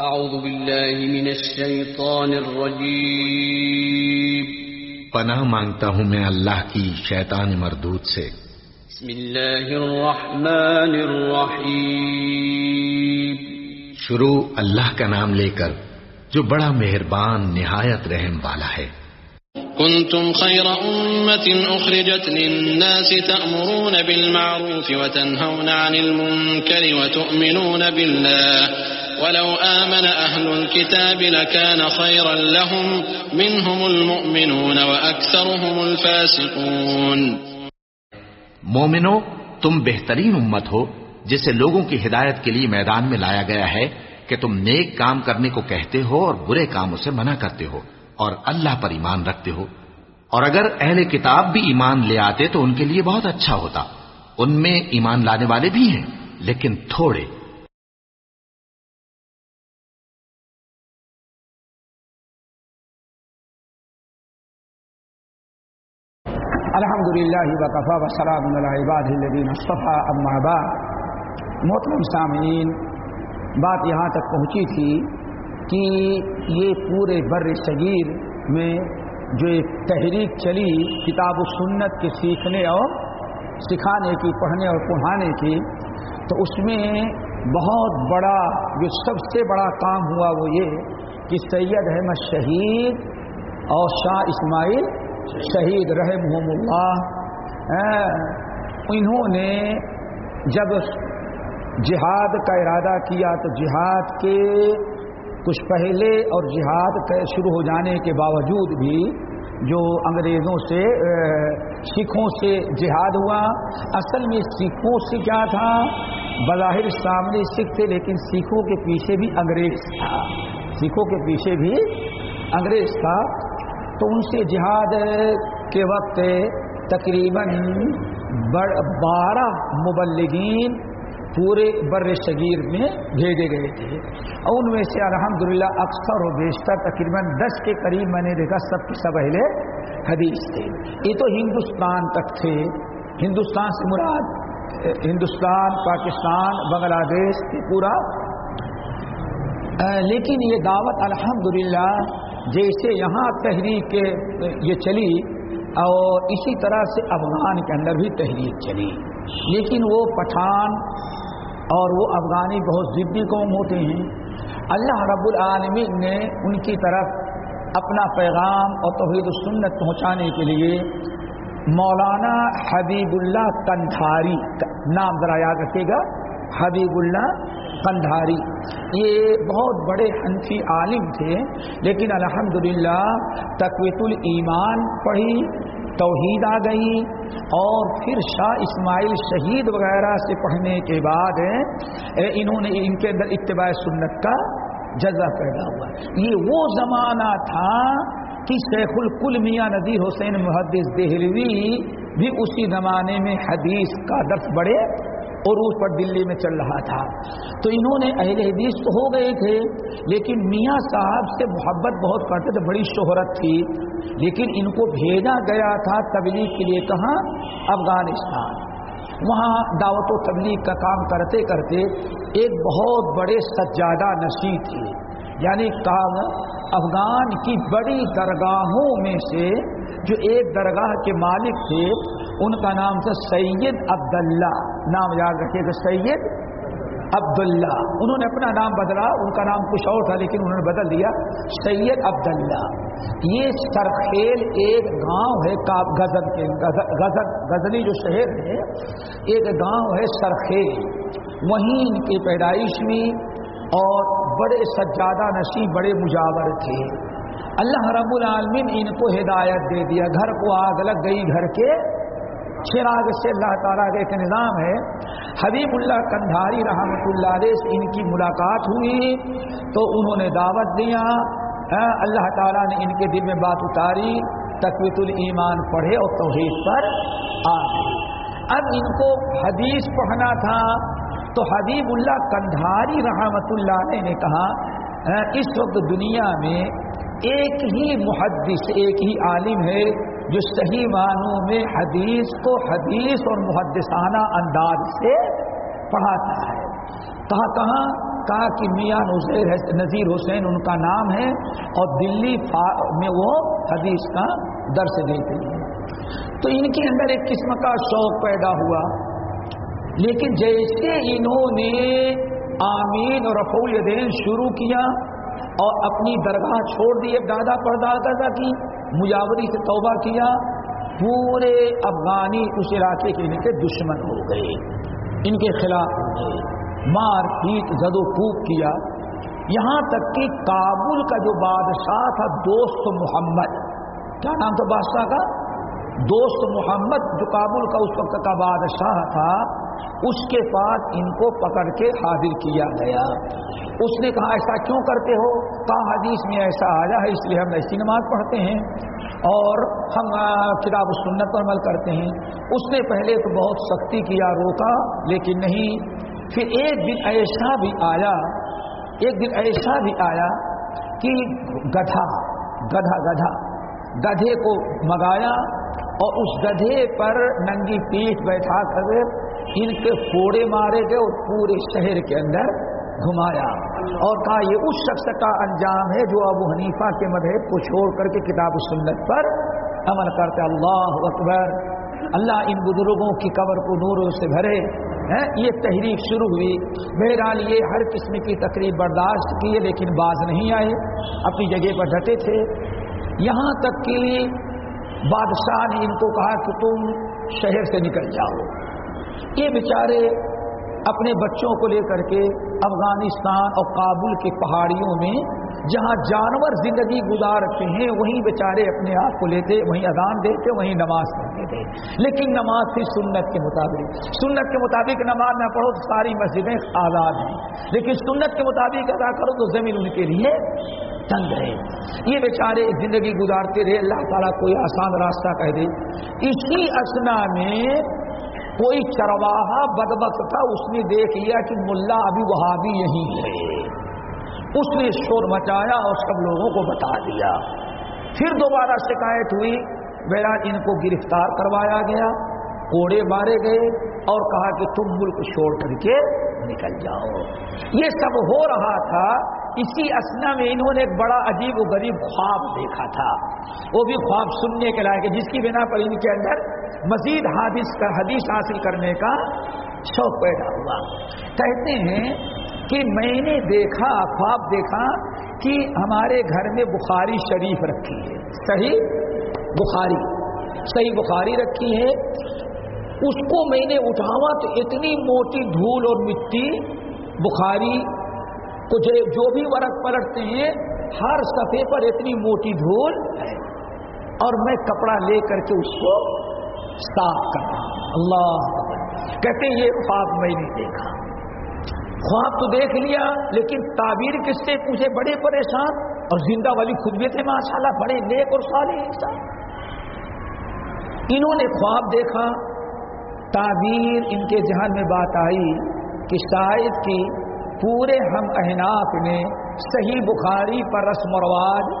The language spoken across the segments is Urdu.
أعوذ بالله من الشيطان الرجيم. پناہ مانگتا ہوں میں اللہ کی شیطان مردود سے۔ بسم الله الرحمن الرحيم شروع اللہ کا نام لے کر جو بڑا مہربان نہایت رحم والا ہے۔ كنتم خير أمة أخرجت للناس تأمرون بالمعروف وتنهون عن المنكر وتؤمنون بالله. ولو آمن أهل الكتاب لكان خيرا لهم منهم المؤمنون وأكثرهم الفاسقون. مومنو، تم بہترین امت ہو، جسے لوگوں کی ہدایت کے لیے میدان میں لایا گیا ہے کہ تم نیک کام کرنے کو کہتے ہو اور برے کاموں سے منع کرتے ہو اور اللہ پر ایمان رکھتے ہو۔ اور اگر اہل کتاب بھی ایمان لے آتے تو ان کے لیے بہت اچھا ہوتا۔ ان میں ایمان لانے والے بھی ہیں، لیکن تھوڑے الحمد للہ وقفا وسلام العباد الدین اصطفیٰ. اما بعد محترم سامعین، بات یہاں تک پہنچی تھی کہ یہ پورے بر صغیر میں جو ایک تحریک چلی کتاب و سنت کے سیکھنے اور سکھانے کی، پڑھنے اور پڑھانے کی، تو اس میں بہت بڑا، جو سب سے بڑا کام ہوا وہ یہ کہ سید احمد شہید اور شاہ اسماعیل شہید رحم اللہ۔ انہوں نے جب جہاد کا ارادہ کیا تو جہاد کے کچھ پہلے اور جہاد کے شروع ہو جانے کے باوجود بھی جو انگریزوں سے سکھوں سے جہاد ہوا، اصل میں سکھوں سے کیا تھا؟ بظاہر سامنے سکھ تھے لیکن سکھوں کے پیچھے بھی انگریز تھا۔ سکھوں کے پیچھے بھی انگریز تھا۔ تو ان سے جہاد کے وقت تقریباً بارہ مبلغین پورے بر صغیر میں بھیجے گئے تھے۔ اور ان میں سے الحمدللہ اکثر و بیشتر تقریباً دس کے قریب میں نے دیکھا، سب کے سب اہل حدیث تھے۔ یہ تو ہندوستان تک تھے۔ ہندوستان سے مراد، ہندوستان، پاکستان، بنگلہ دیش پورا۔ لیکن یہ دعوت الحمدللہ جیسے یہاں تحریک یہ چلی اور اسی طرح سے افغان کے اندر بھی تحریک چلی۔ لیکن وہ پٹھان اور وہ افغانی بہت ضدی قوم ہوتے ہیں۔ اللہ رب العالمین نے ان کی طرف اپنا پیغام اور توحید السنت پہنچانے کے لیے مولانا حبیب اللہ کندھاری نام ذرا یاد رکھے گا۔ حبیب اللہ کندھاری یہ بہت بڑے حنفی عالم تھے، لیکن الحمدللہ تقویت الایمان پڑھی، توحید آ گئی، اور پھر شاہ اسماعیل شہید وغیرہ سے پڑھنے کے بعد انہوں نے ان کے اندر اتباع سنت کا جذبہ پیدا ہوا۔ یہ وہ زمانہ تھا کہ شیخ الکل میاں نذیر حسین محدث دہلوی بھی اسی زمانے میں حدیث کا درس بڑے عروج پر دلی میں چل رہا تھا۔ تو انہوں نے اہل حدیث تو ہو گئے تھے، لیکن میاں صاحب سے محبت بہت کرتے تھے، بڑی شہرت تھی۔ لیکن ان کو بھیجا گیا تھا تبلیغ کے لیے کہاں؟ افغانستان۔ وہاں دعوت و تبلیغ کا کام کرتے کرتے ایک بہت بڑے سجادہ نشی تھے۔ یعنی کام افغان کی بڑی درگاہوں میں سے جو ایک درگاہ کے مالک تھے، ان کا نام تھا سید عبداللہ۔ نام یاد رکھیے گا سید عبداللہ۔ انہوں نے اپنا نام بدلا، ان کا نام کچھ اور تھا، لیکن انہوں نے بدل دیا۔ سید عبداللہ۔ یہ سرخیل ایک گاؤں ہے غزل کے غزل غزلی جو شہر ہے، ایک گاؤں ہے سرخیل۔ وہیں ان کی پیدائش میں اور بڑے سجادہ نشی بڑے مجاور تھے۔ اللہ رب العالمین ان کو ہدایت دے دیا۔ گھر کو آگ لگ گئی، گھر کے چراغ سے اللہ تعالیٰ کا ایک نظام ہے، حبیب اللہ کندھاری رحمۃ اللہ علیہ سے ان کی ملاقات ہوئی، تو انہوں نے دعوت دیا ہاں، اللہ تعالیٰ نے ان کے دل میں بات اتاری تقویت الایمان پڑھے اور توحید پر آ گئی اب ان کو حدیث پڑھنا تھا، تو حبیب اللہ کندھاری رحمۃ اللہ علیہ نے کہا ہاں، اس وقت دنیا میں ایک ہی محدث، ایک ہی عالم ہے جو صحیح معنوں میں حدیث کو حدیث اور محدثانہ انداز سے پڑھاتا ہے۔ کہاں کہاں؟ کہا کہ میاں نذیر حسین ان کا نام ہے اور دلی میں وہ حدیث کا درس دیتے ہیں۔ تو ان کے اندر ایک قسم کا شوق پیدا ہوا۔ لیکن جیسے انہوں نے آمین اور رفول دین شروع کیا اور اپنی درگاہ چھوڑ دی، ایک دادا پردادا کی مجاوری سے توبہ کیا، پورے افغانی اس علاقے کے ان کے دشمن ہو گئے۔ ان کے خلاف ہو گئے مار پیٹ زد و کوب کیا۔ یہاں تک کہ کابل کا جو بادشاہ تھا، دوست محمد۔ کیا نام تھا بادشاہ کا؟ دوست محمد جو کابل کا اس وقت کا بادشاہ تھا، اس کے پاس ان کو پکڑ کے حاضر کیا گیا۔ اس نے کہا، ایسا کیوں کرتے ہو؟ کہا، حدیث میں ایسا آیا ہے، اس لیے ہم ایسی نماز پڑھتے ہیں اور ہم کتاب سنت پر عمل کرتے ہیں۔ اس نے پہلے تو بہت سختی کیا، روکا، لیکن نہیں۔ پھر ایک دن ایسا بھی آیا، ایک دن ایسا بھی آیا کہ گدھا گدھا گدھا، گدھے کو مگایا اور اس گدھے پر ننگی پیٹ بیٹھا کر ان کے پھوڑے مارے گئے اور پورے شہر کے اندر گھمایا۔ اور کہا یہ اس شخص کا انجام ہے جو ابو حنیفہ کے مذہب کو چھوڑ کر کے کتاب سنت پر عمل کرتے اللہ اکبر۔ اللہ ان بزرگوں کی قبر کو نوروں سے بھرے۔ یہ تحریک شروع ہوئی۔ بہرحال یہ ہر قسم کی تقریب برداشت کی، لیکن باز نہیں آئے۔ اپنی جگہ پر ڈٹے تھے۔ یہاں تک کہ بادشاہ نے ان کو کہا کہ تم شہر سے نکل جاؤ۔ یہ بیچارے اپنے بچوں کو لے کر کے افغانستان اور کابل کی پہاڑیوں میں، جہاں جانور زندگی گزارتے ہیں، وہیں بیچارے اپنے آپ کو لیتے، وہیں اذان دیتے، وہیں نماز پڑھتے تھے۔ لیکن نماز تھی سنت کے مطابق، سنت کے مطابق نماز نہ پڑھو تو ساری مسجدیں آزاد ہیں۔ لیکن سنت کے مطابق ادا کرو تو زمین ان کے لیے تنگ رہے۔ یہ بیچارے زندگی گزارتے رہے، اللہ تعالیٰ کوئی آسان راستہ کہہ دے۔ اسی اسنا میں کوئی چرواہا بدبخت تھا، اس نے دیکھ لیا کہ ملا ابھی وہاں بھی یہی ہے۔ اس نے شور مچایا اور سب لوگوں کو بتا دیا۔ پھر دوبارہ شکایت ہوئی میرا ان کو گرفتار کروایا گیا۔ کوڑے مارے گئے اور کہا کہ تم ملک چھوڑ کر کے نکل جاؤ۔ یہ سب ہو رہا تھا۔ اسی اسنا میں انہوں نے ایک بڑا عجیب و غریب خواب دیکھا تھا۔ وہ بھی خواب سننے کے لائق جس کی بنا پر ان کے اندر مزید حادث کا، حدیث حاصل کرنے کا شوق پیدا ہوا۔ کہتے ہیں کہ میں نے دیکھا، خواب دیکھا کہ ہمارے گھر میں بخاری شریف رکھی ہے۔ صحیح؟ بخاری۔ صحیح بخاری رکھی ہے۔ اس کو میں نے اٹھاوا تو اتنی موٹی دھول اور مٹی بخاری کو جو بھی ورق پلٹتے ہیں، ہر صفحے پر اتنی موٹی دھول ہے۔ اور میں کپڑا لے کر کے اس کو صاف کر رہا ہوں۔ اللہ کہتے یہ خواب میں نے دیکھا۔ خواب تو دیکھ لیا، لیکن تعبیر کس سے پوچھے؟ بڑے پریشان۔ اور زندہ والی خود بھی تھے ماشاء اللہ بڑے نیک اور سارے انسان۔ انہوں نے خواب دیکھا۔ تعبیر ان کے ذہن میں بات آئی کہ شاید کی پورے ہم احناف نے صحیح بخاری پر رسم و رواج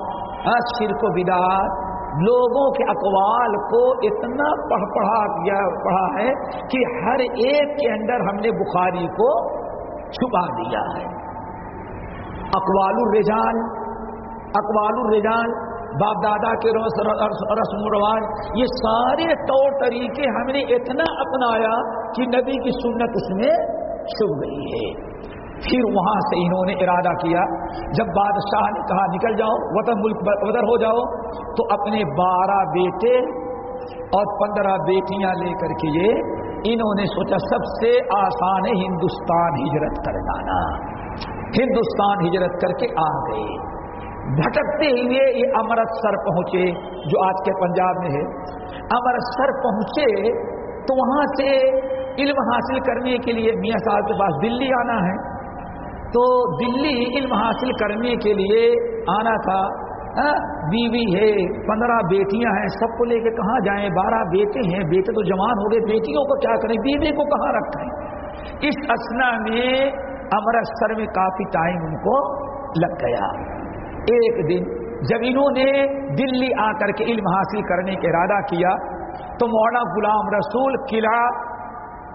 شرک و بدعات، لوگوں کے اقوال کو اتنا پڑھ پڑھا گیا پڑھا ہے کہ ہر ایک کے اندر ہم نے بخاری کو چھپا دیا ہے۔ اقوال الرجال اقوال الرجال باپ دادا کے رسم و رواج یہ سارے طور طریقے ہم نے اتنا اپنایا کہ نبی کی سنت اس میں چھپ گئی ہے۔ پھر وہاں سے انہوں نے ارادہ کیا، جب بادشاہ نے کہا، نکل جاؤ، وطن ملک بدر ہو جاؤ، تو اپنے بارہ بیٹے اور پندرہ بیٹیاں لے کر کے یہ انہوں نے سوچا، سب سے آسان ہے ہندوستان ہجرت کر جانا۔ ہندوستان ہجرت کر کے آ گئے۔ بھٹکتے ہوئے یہ امرتسر پہنچے، جو آج کے پنجاب میں ہے۔ امرتسر پہنچے تو وہاں سے علم حاصل کرنے کے لیے میاں صاحب کے پاس دلی آنا ہے۔ تو دلی علم حاصل کرنے کے لیے آنا تھا۔ بیوی ہے، پندرہ بیٹیاں ہیں، سب کو لے کے کہاں جائیں؟ بارہ بیٹے ہیں، بیٹے تو جوان ہو گئے، بیٹیوں کو کیا کریں؟ بیوی کو کہاں رکھیں؟ اس اسنا میں امرتسر میں کافی ٹائم ان کو لگ گیا۔ ایک دن جب انہوں نے دلی آ کر کے علم حاصل کرنے کا ارادہ کیا، تو مولانا غلام رسول قلعہ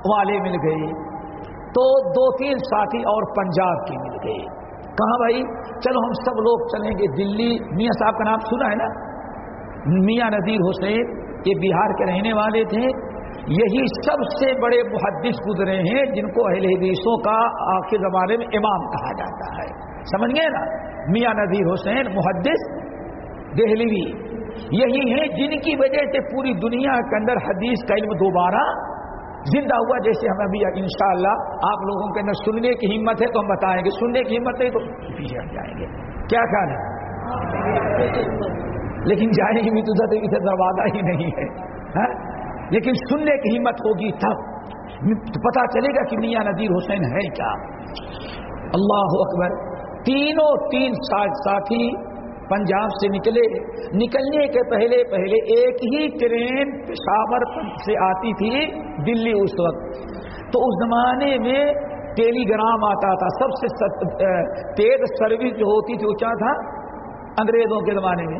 والے مل گئے۔ تو دو تین ساتھی اور پنجاب کے مل گئے۔ کہاں بھائی؟ چلو ہم سب لوگ چلیں گے دلی۔ میاں صاحب کا نام سنا ہے نا؟ میاں نذیر حسین، یہ بہار کے رہنے والے تھے۔ یہی سب سے بڑے محدث گزرے ہیں جن کو اہل حدیثوں کا آخر زمانے میں امام کہا جاتا ہے۔ سمجھ گئے نا؟ میاں نذیر حسین، محدث، دہلوی۔ یہی ہیں جن کی وجہ سے پوری دنیا کے اندر حدیث کا علم دوبارہ زندہ ہوا، جیسے ہم ابھی انشاءاللہ شاء آپ لوگوں کے اندر سننے کی ہمت ہے تو ہم بتائیں گے۔ سننے کی ہمت نہیں تو پیچھے ہٹ جائیں گے۔ کیا خیال ہے؟ لیکن جائیں گے بھی تو زیادہ ادھر دروازہ ہی نہیں ہے۔ ہاں؟ لیکن سننے کی ہمت ہوگی تب۔ پتا چلے گا کہ میاں نذیر حسین ہے کیا۔ اللہ اکبر۔ تینوں تین ساتھ ساتھی پنجاب سے نکلے۔ نکلنے کے پہلے پہلے ایک ہی ٹرین پشاور سے آتی تھی دلی اس وقت۔ تو اس زمانے میں ٹیلی گرام آتا تھا۔ سب سے تیز سروس جو ہوتی تھی اونچا تھا؟ انگریزوں کے زمانے میں۔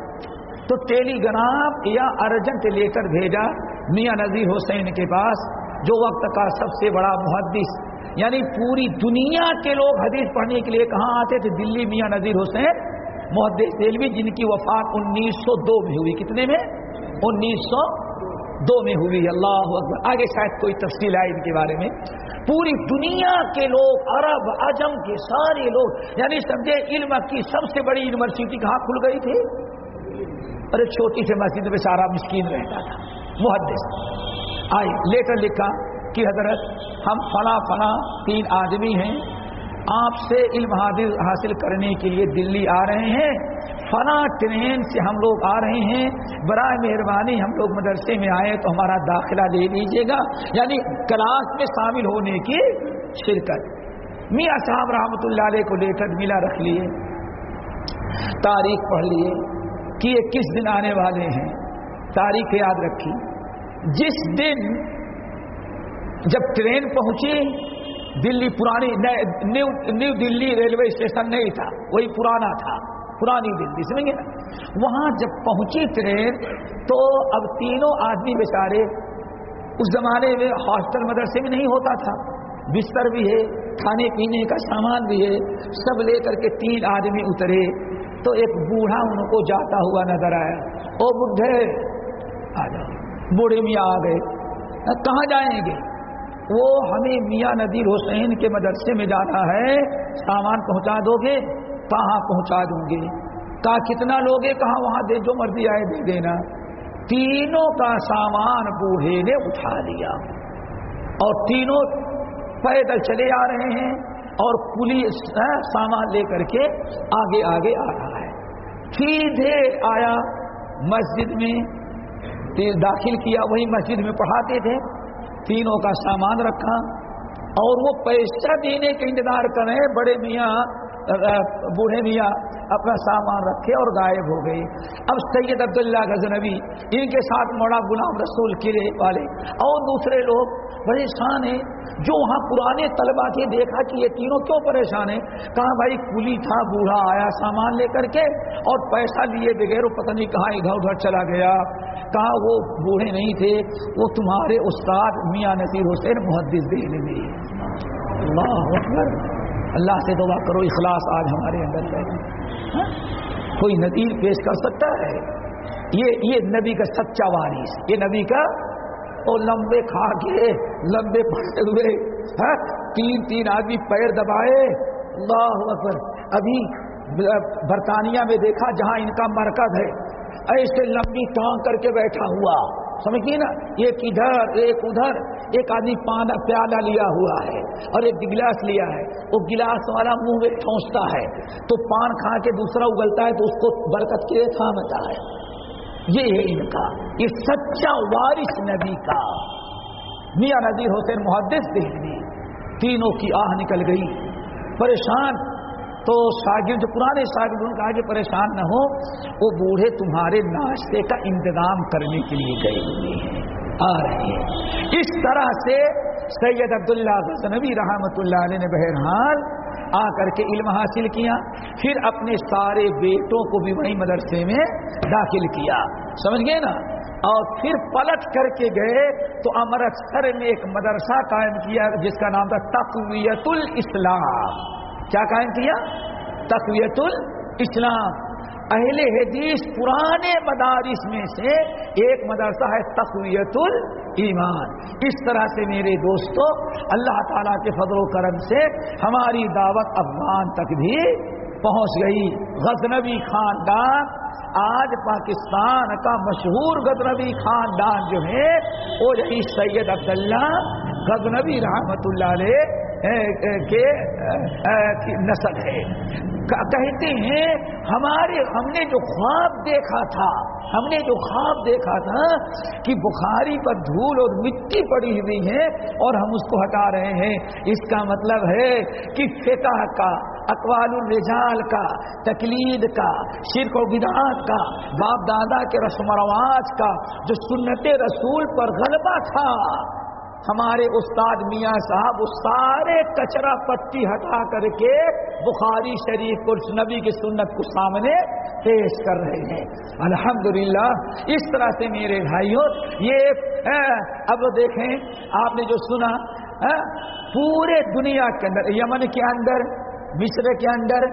تو ٹیلی گرام یا ارجنٹ لیٹر بھیجا میاں نذیر حسین کے پاس، جو وقت کا سب سے بڑا محدث یعنی پوری دنیا کے لوگ حدیث پڑھنے کے لیے کہاں آتے تھے؟ دلی میاں نذیر حسین محدود جن کی وفات انیس سو دو میں ہوئی۔ کتنے میں؟ انیس سو دو میں ہوئی۔ اللہ اکبر۔ آگے شاید کوئی تفصیل آئے ان کے بارے میں۔ پوری دنیا کے لوگ، عرب اجم کے سارے لوگ یعنی سمجھے علم کی سب سے بڑی یونیورسٹی کہاں کھل گئی تھی؟ اور چھوٹی سی مسجد میں سارا مسکین رہتا تھا، محدث۔ آئے، لیٹر لکھا۔ کہ حضرت، ہم فلاں فلاں تین آدمی ہیں۔ آپ سے علم حاصل کرنے کے لیے دلی آ رہے ہیں۔ فلاں ٹرین سے ہم لوگ آ رہے ہیں۔ برائے مہربانی ہم لوگ مدرسے میں آئے تو ہمارا داخلہ لے لیجیے گا۔ یعنی کلاس میں شامل ہونے کی شرکت۔ میاں صاحب رحمۃ اللہ علیہ کو لے کر ملا رکھ لیے۔ تاریخ پڑھ لیے کہ یہ کس دن آنے والے ہیں۔ تاریخ یاد رکھی۔ جس دن جب ٹرین پہنچی دلی پرانی new, new Delhi railway station نہیں تھا وہی پرانا تھا پرانی دلی سمجھے نا؟ وہاں جب پہنچی ٹرین تو اب تینوں آدمی بیچارے اس زمانے میں ہاسٹل مدرسے میں نہیں ہوتا تھا۔ بستر بھی ہے کھانے پینے کا سامان بھی ہے سب لے کر کے تین آدمی اترے۔ تو ایک بوڑھا ان کو جاتا ہوا نظر آیا۔ او بڈھے آ جاؤ بوڑھے میاں آ گئے۔ کہاں جائیں گے؟ وہ ہمیں میاں ندیر حسین کے مدرسے میں جانا ہے، سامان پہنچا دو گے کہاں پہنچا دوں گے؟ کہاں کتنا لوگے؟ کہاں وہاں دے جو مرضی آئے دے دینا۔ تینوں کا سامان بوڑھے نے اٹھا لیا۔ اور تینوں پیدل چلے آ رہے ہیں اور پولیس ہاں، سامان لے کر کے آگے آگے آ رہا ہے۔ سیدھے آیا مسجد میں، داخل کیا، وہی مسجد میں پڑھاتے تھے۔ تینوں کا سامان رکھا اور وہ پیسہ دینے کا انتظار کریں بڑے میاں بوڑھے میاں اپنا سامان رکھے اور غائب ہو گئے۔ اب سید عبداللہ غزنوی ان کے ساتھ موڑا غلام رسول قلعے والے اور دوسرے لوگ پریشان ہیں۔ جو وہاں پرانے طلبہ کے دیکھا کہ یہ تینوں کیوں پریشان ہیں؟ کہا بھائی کلی تھا، بوڑھا آیا سامان لے کر کے اور پیسہ لیے بغیر پتہ نہیں کہاں ادھر ادھر چلا گیا۔ کہا وہ بوڑھے نہیں تھے، وہ تمہارے استاد میاں نصیر حسین محدث دہلی میں اللہ اکبر۔ اللہ سے دعا کرو، اخلاص آج ہمارے اندر ہے۔ ہاں؟ کوئی نظیر پیش کر سکتا ہے؟ یہ یہ نبی کا سچا وارث یہ نبی کا اور لمبے کھا کے، لمبے پڑتے ہوئے ہاں؟ تین تین آدمی پیر دبائے۔ اللہ اکبر۔ ابھی برطانیہ میں دیکھا جہاں ان کا مرکز ہے۔ ایسے لمبی ٹانگ کر کے بیٹھا ہوا۔ سمجھیے نا؟ ایک ادھر ایک ادھر۔ ایک آدمی پانا پیالہ لیا ہوا ہے اور ایک گلاس لیا ہے۔ وہ گلاس والا منہ میں ٹھونستا ہے۔ تو پان کھا کے دوسرا اگلتا ہے تو اس کو برکت کے تھامتا ہے۔ یہ ہے ان کا۔ یہ سچا وارث نبی کا۔ میاں نذیر حسین محدث دہلی تینوں کی آہ نکل گئی۔ پریشان۔ تو شاگرد پرانے شاگرد ان کہا کہ پریشان نہ ہو۔ وہ بوڑھے تمہارے ناشتے کا انتظام کرنے کے لیے گئے ہوئے ہیں۔ آ رہے ہیں۔ اس طرح سے سید عبداللہ نبی رحمت اللہ علیہ نے بہرحال آ کر کے علم حاصل کیا، پھر اپنے سارے بیٹوں کو بھی وہی مدرسے میں داخل کیا۔ سمجھ گئے نا؟ اور پھر پلٹ کر کے گئے تو امرتسر میں ایک مدرسہ قائم کیا جس کا نام تھا تقویت الاسلام۔ کیا قائم کیا؟ تقویت الاسلام۔ اہل حدیث پرانے مدارس میں سے ایک مدرسہ ہے تقویت الایمان اس طرح سے میرے دوستو، اللہ تعالیٰ کے فضل و کرم سے ہماری دعوت افغان تک بھی پہنچ گئی۔ غزنبی خاندان، آج پاکستان کا مشہور غزنبی خاندان جو ہے، وہ یہی سید عبداللہ غزنبی رحمت اللہ علیہ کے نسل ہے۔ کہتے ہیں، ہمارے، ہم نے جو خواب دیکھا تھا، ہم نے جو خواب دیکھا تھا کہ بخاری پر دھول اور مٹی پڑی ہوئی ہے اور ہم اس کو ہٹا رہے ہیں۔ اس کا مطلب ہے کہ فقہ کا، اقوال الرجال کا، تقلید کا، شرک و بدعات کا، باپ دادا کے رسم و رواج کا، جو سنت رسول پر غلبہ تھا۔ ہمارے استاد میاں صاحب اس سارے کچرا پٹی ہٹا کر کے بخاری شریف کو نبی کی سنت کو سامنے پیش کر رہے ہیں۔ الحمدللہ، اس طرح سے میرے بھائیوں، یہ اب دیکھیں، آپ نے جو سنا پورے دنیا کے اندر، یمن کے اندر، مصر کے اندر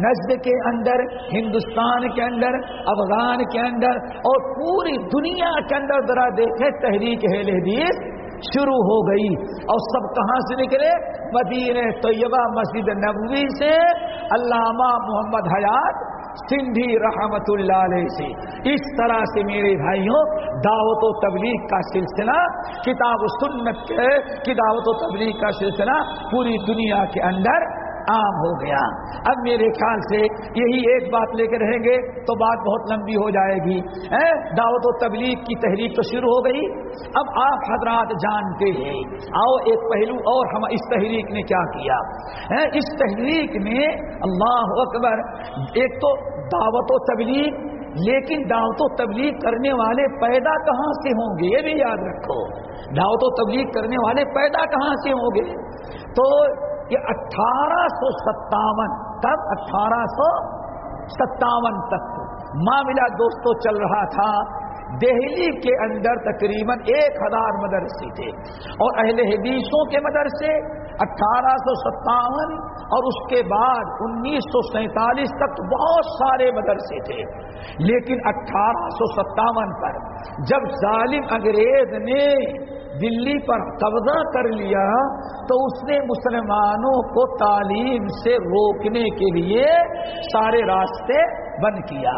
نجد کے اندر، ہندوستان کے اندر، افغان کے اندر، اور پوری دنیا کے اندر ذرا دیکھیں، تحریک ہے حدیث شروع ہو گئی۔ اور سب کہاں سے نکلے؟ مدینہ طیبہ، مسجد نبوی سے۔ علامہ محمد حیات سندھی رحمت اللہ علیہ سے۔ اس طرح سے میرے بھائیوں، دعوت و تبلیغ کا سلسلہ، کتاب و سنت کی دعوت و تبلیغ کا سلسلہ پوری دنیا کے اندر عام ہو گیا۔ اب میرے خیال سے یہی ایک بات لے کے رہیں گے تو بات بہت لمبی ہو جائے گی۔ دعوت و تبلیغ کی تحریک تو شروع ہو گئی۔ اب آپ حضرات جانتے ہیں۔ آؤ ایک پہلو اور ہم اس تحریک نے کیا کیا۔ اس تحریک میں اللہ اکبر، ایک تو دعوت و تبلیغ، لیکن دعوت و تبلیغ کرنے والے پیدا کہاں سے ہوں گے؟ یہ بھی یاد رکھو۔ دعوت و تبلیغ کرنے والے پیدا کہاں سے ہوں گے؟ تو کہ اٹھارہ سو ستاون تک اٹھارہ سو ستاون تک معاملہ دوستوں چل رہا تھا۔ دہلی کے اندر تقریباً ایک ہزار مدرسے تھے اور اہل حدیثوں کے مدرسے اٹھارہ سو ستاون اور اس کے بعد انیس سو سینتالیس تک بہت سارے مدرسے تھے۔ لیکن اٹھارہ سو ستاون پر جب ظالم انگریز نے دلی پر قبضہ کر لیا تو اس نے مسلمانوں کو تعلیم سے روکنے کے لیے سارے راستے بند کیا۔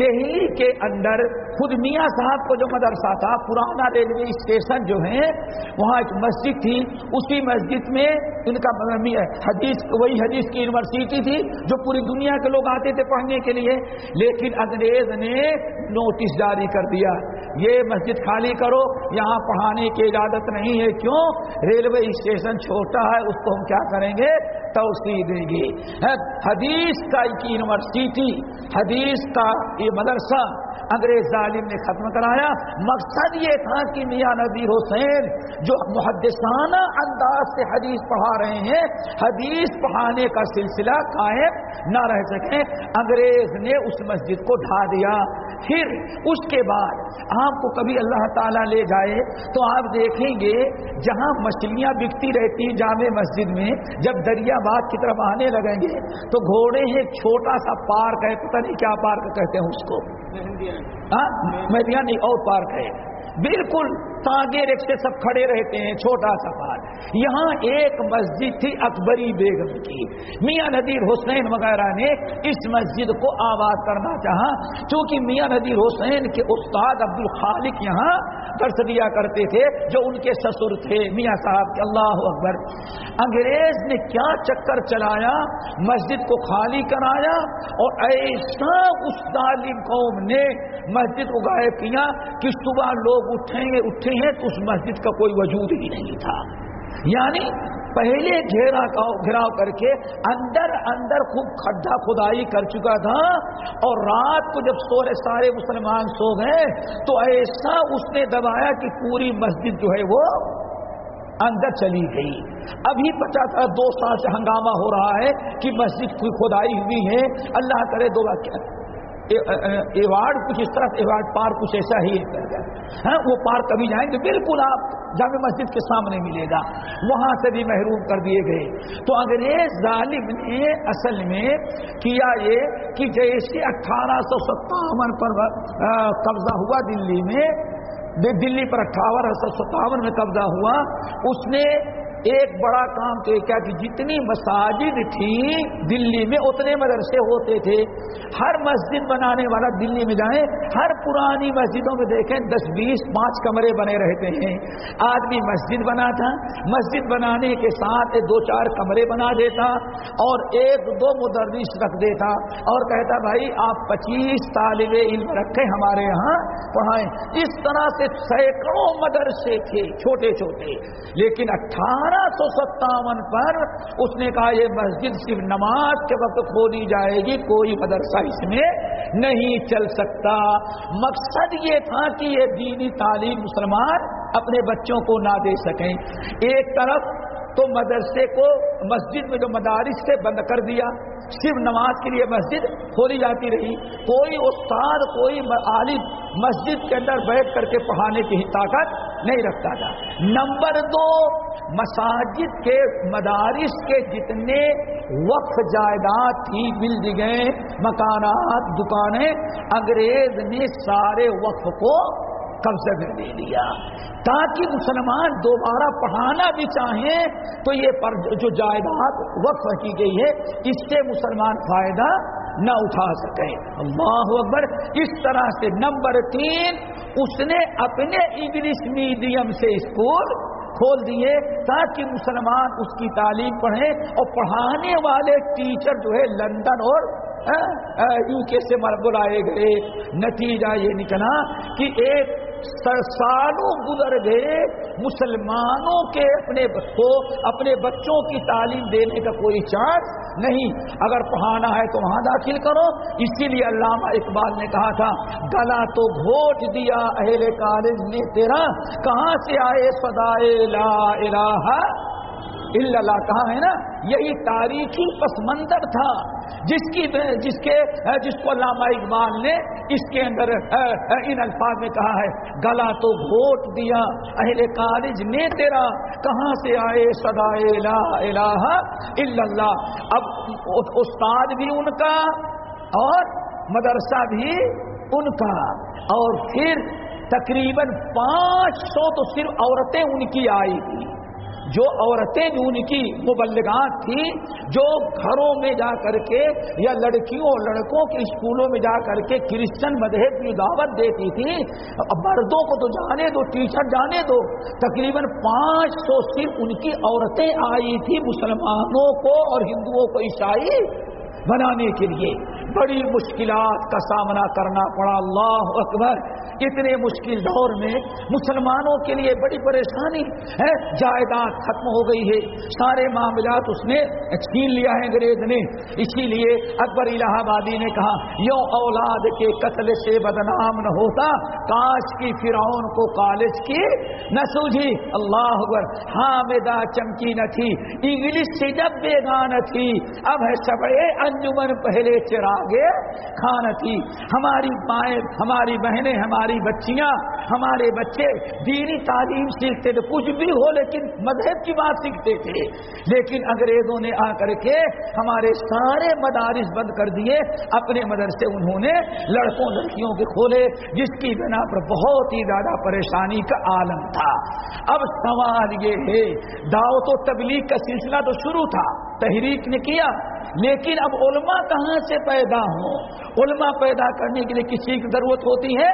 دہلی کے اندر خود میاں صاحب کو جو مدرسہ تھا، پرانا ریلوے اسٹیشن جو ہے، وہاں ایک مسجد تھی۔ اسی مسجد میں ان کا حدیث، وہی حدیث کی یونیورسٹی تھی جو پوری دنیا کے لوگ آتے تھے پڑھنے کے لیے۔ لیکن انگریز نے نوٹس جاری کر دیا۔ یہ مسجد خالی کرو، یہاں پڑھانے کی اجازت نہیں ہے۔ کیوں؟ ریلوے اسٹیشن چھوٹا ہے، اس کو ہم کیا کریں گے؟ توسیع دیں گے۔ حدیث کا ایک یونیورسٹی حدیث کا یہ مدرسہ انگریز ظالم نے ختم کرایا۔ مقصد یہ تھا کہ میاں نذیر حسین جو محدثانہ انداز سے حدیث پڑھا رہے ہیں، حدیث پڑھانے کا سلسلہ قائم نہ رہ سکے انگریز نے اس مسجد کو ڈھا دیا۔ پھر اس کے بعد آپ کو کبھی اللہ تعالیٰ لے جائے تو آپ دیکھیں گے جہاں مچھلیاں بکتی رہتی جامع مسجد میں، جب دریا باغ کی طرف آنے لگیں گے تو گھوڑے ہیں چھوٹا سا پارک ہے، پتہ نہیں کیا پارک کہتے ہیں اس کو۔ ہاں، میں دیا نہیں اور پارک ہے۔ بالکل تاگے رکشے سب کھڑے رہتے ہیں، چھوٹا سا پارک یہاں ایک مسجد تھی اکبری بیگم کی۔ میاں نذیر حسین وغیرہ نے اس مسجد کو آباد کرنا چاہا۔ چونکہ میاں نذیر حسین کے استاد عبد الخالق یہاں درس دیا کرتے تھے، جو ان کے سسر تھے۔ میاں صاحب کے اللہ اکبر۔ انگریز نے کیا چکر چلایا؟ مسجد کو خالی کرایا اور ایسا اس تعلیم قوم نے مسجد کو غائب کیا کہ صبح لوگ اٹھیں گے، اٹھیں ہیں تو اس مسجد کا کوئی وجود ہی نہیں تھا۔ یعنی پہلے گھیرا گھیراؤ کر کے اندر اندر خوب کھڈا کھدائی کر چکا تھا اور رات کو جب سورے سارے مسلمان سو گئے، تو ایسا اس نے دبایا کہ پوری مسجد جو ہے وہ اندر چلی گئی۔ ابھی پتا تھا دو سال سے ہنگامہ ہو رہا ہے کہ مسجد کی کھدائی ہوئی ہے۔ اللہ کرے دو کیا ایوارڈ کچھ اس طرح ایوارڈ پارک کچھ ایسا ہی ہاں وہ پارک کبھی جائیں گے۔ بالکل آپ جامع مسجد کے سامنے ملے گا۔ وہاں سے بھی محروم کر دیے گئے۔ تو انگریز ظالم نے اصل میں کیا یہ کہ جیسے اٹھارہ سو ستاون پر قبضہ ہوا دلی میں، دلی پر اٹھارہ سو ستاون میں قبضہ ہوا، اس نے ایک بڑا کام تو کیا کہ جتنی مساجد تھی دلی میں، اتنے مدرسے ہوتے تھے۔ ہر مسجد بنانے والا دلی میں جائیں، ہر پرانی مسجدوں میں دیکھیں، دس بیس پانچ کمرے بنے رہتے ہیں۔ آدمی مسجد بنا تھا مسجد بنانے کے ساتھ دو چار کمرے بنا دیتا اور ایک دو مدرس رکھ دیتا اور کہتا، بھائی، آپ پچیس طالب علم رکھیں ہمارے یہاں پڑھائیں اس طرح سے سینکڑوں مدرسے تھے چھوٹے چھوٹے لیکن اٹھارہ سو ستاون پر اس نے کہا یہ مسجد صرف نماز کے وقت کھولی جائے گی، کوئی مدرسہ اس میں نہیں چل سکتا۔ مقصد یہ تھا کہ یہ دینی تعلیم مسلمان اپنے بچوں کو نہ دے سکیں۔ ایک طرف تو مدرسے کو مسجد میں جو مدارس سے بند کر دیا۔ صرف نماز کے لیے مسجد کھولی جاتی رہی۔ کوئی استاد، کوئی عالم مسجد کے اندر بیٹھ کر کے پڑھانے کی طاقت نہیں رکھتا تھا۔ نمبر دو، مساجد کے مدارس کے جتنے وقف جائیداد تھی، مل گئے۔ مکانات، دکانیں، انگریز نے سارے وقف کو قبضہ میں لے لیا۔ تاکہ مسلمان دوبارہ پڑھانا بھی چاہیں، تو یہ جو جائیداد وقف کی گئی ہے، اس سے مسلمان فائدہ نہ اٹھا سکے اللہ اکبر، اس طرح سے نمبر تین، اس نے اپنے انگلش میڈیم سے اسکول کھول دیے، تاکہ مسلمان اس کی تعلیم پڑھیں۔ اور پڑھانے والے ٹیچر جو ہے، لندن اور یو کے سے بلائے گئے۔ نتیجہ یہ نکلا کہ ایک سالوں گزر گئے، مسلمانوں کے اپنے کو، اپنے بچوں کی تعلیم دینے کا کوئی چانس نہیں۔ اگر پڑھانا ہے تو وہاں داخل کرو۔ اسی لیے علامہ اقبال نے کہا تھا، گلا تو گھوٹ دیا اہل کالج نے تیرا، کہاں سے آئے؟ سدائے لا الہ اللہ کہا ہے نا، یہی تاریخی پس منظر تھا، جس کی جس کے جس کو علامہ اقبال نے اس کے اندر، ان الفاظ میں کہا ہے، گلا تو گھوٹ دیا، اہل کالج نے تیرا، کہاں سے آئے؟ سدائے لا الہ الا اللہ۔ اب استاد بھی ان کا اور مدرسہ بھی ان کا۔ اور پھر تقریباً پانچ سو تو صرف عورتیں ان کی آئی تھی۔ جو عورتیں جو ان کی مبلغات تھیں جو گھروں میں جا کر کے یا لڑکیوں اور لڑکوں کے اسکولوں میں جا کر کے کرسچن مذہب کی دعوت دیتی تھی مردوں کو تو جانے دو، ٹیچر جانے دو، تقریباً پانچ سو صرف ان کی عورتیں آئی تھی، مسلمانوں کو اور ہندوؤں کو عیسائی بنانے کے لیے بڑی مشکلات کا سامنا کرنا پڑا۔ اللہ اکبر۔ اتنے مشکل دور میں مسلمانوں کے لیے بڑی پریشانی ہے۔ جائیداد ختم ہو گئی ہے۔ سارے معاملات اس نے چھین لیا ہے انگریز نے۔ اسی لیے اکبر الہ آبادی نے کہا، یوں اولاد کے قتل سے بدنام نہ ہوتا، کاش کی فرعون کو کالج کی نہ سوجھی۔ اللہ اکبر۔ ہاں، حامدہ چمکی نہ تھی۔ انگلش سے جب بیگان تھی۔ اب ہے سبڑے انجمن پہلے چراغے کھان تھی۔ ہماری مائیں، ہماری بہنیں، ہماری بچیاں، ہمارے بچے دینی تعلیم سیکھتے تھے، کچھ بھی ہو لیکن مذہب کی بات سیکھتے تھے۔ لیکن انگریزوں نے آ کر کے ہمارے سارے مدارس بند کر دیے۔ اپنے مدرسے انہوں نے لڑکوں لڑکیوں کے کھولے، جس کی بنا پر بہت ہی زیادہ پریشانی کا عالم تھا۔ اب سوال یہ ہے، دعوت و تبلیغ کا سلسلہ تو شروع تھا۔ تحریک نے کیا، لیکن اب علماء کہاں سے پیدا ہوں؟ علماء پیدا کرنے کے لیے کسی کی ضرورت ہوتی ہے؟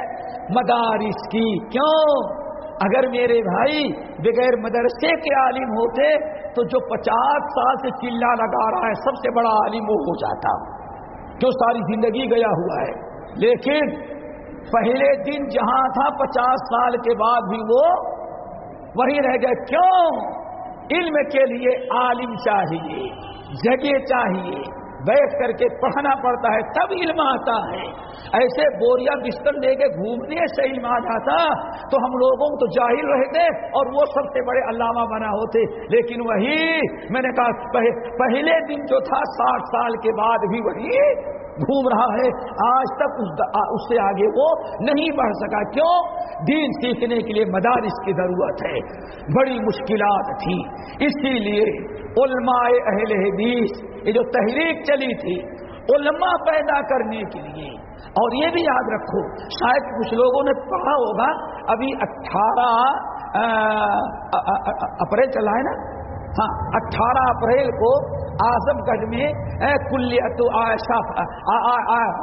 مدارس کی۔ کیوں؟ اگر میرے بھائی بغیر مدرسے کے عالم ہوتے، تو جو پچاس سال سے چلا لگا رہا ہے، سب سے بڑا عالم وہ ہو جاتا۔ جو ساری زندگی گیا ہوا ہے۔ لیکن پہلے دن جہاں تھا، پچاس سال کے بعد بھی وہ وہی رہ گئے۔ کیوں؟ علم کے لیے عالم چاہیے، جگہ چاہیے۔ بیٹھ کر کے پڑھنا پڑتا ہے، تب علم آتا ہے۔ ایسے بوریا بستر لے کے گھومنے سے علم آ جاتا، تو ہم لوگوں تو جاہل رہتے اور وہ سب سے بڑے علامہ بنا ہوتے۔ لیکن وہی، میں نے کہا پہلے دن جو تھا، ساٹھ سال کے بعد بھی وہی گھوم رہا ہے، آج تک اس سے آگے وہ نہیں بڑھ سکا۔ کیوں؟ دین سیکھنے کے لیے مدارس کی ضرورت ہے۔ بڑی مشکلات تھی۔ اسی لیے علماء اہل حدیث، یہ جو تحریک چلی تھی، علماء پیدا کرنے کے لیے۔ اور یہ بھی یاد رکھو، شاید کچھ لوگوں نے پڑھا ہوگا، ابھی اٹھارہ اپریل چلا ہے نا؟ ہاں اٹھارہ اپریل کو اعظم گڑھ میں کلیت عائشہ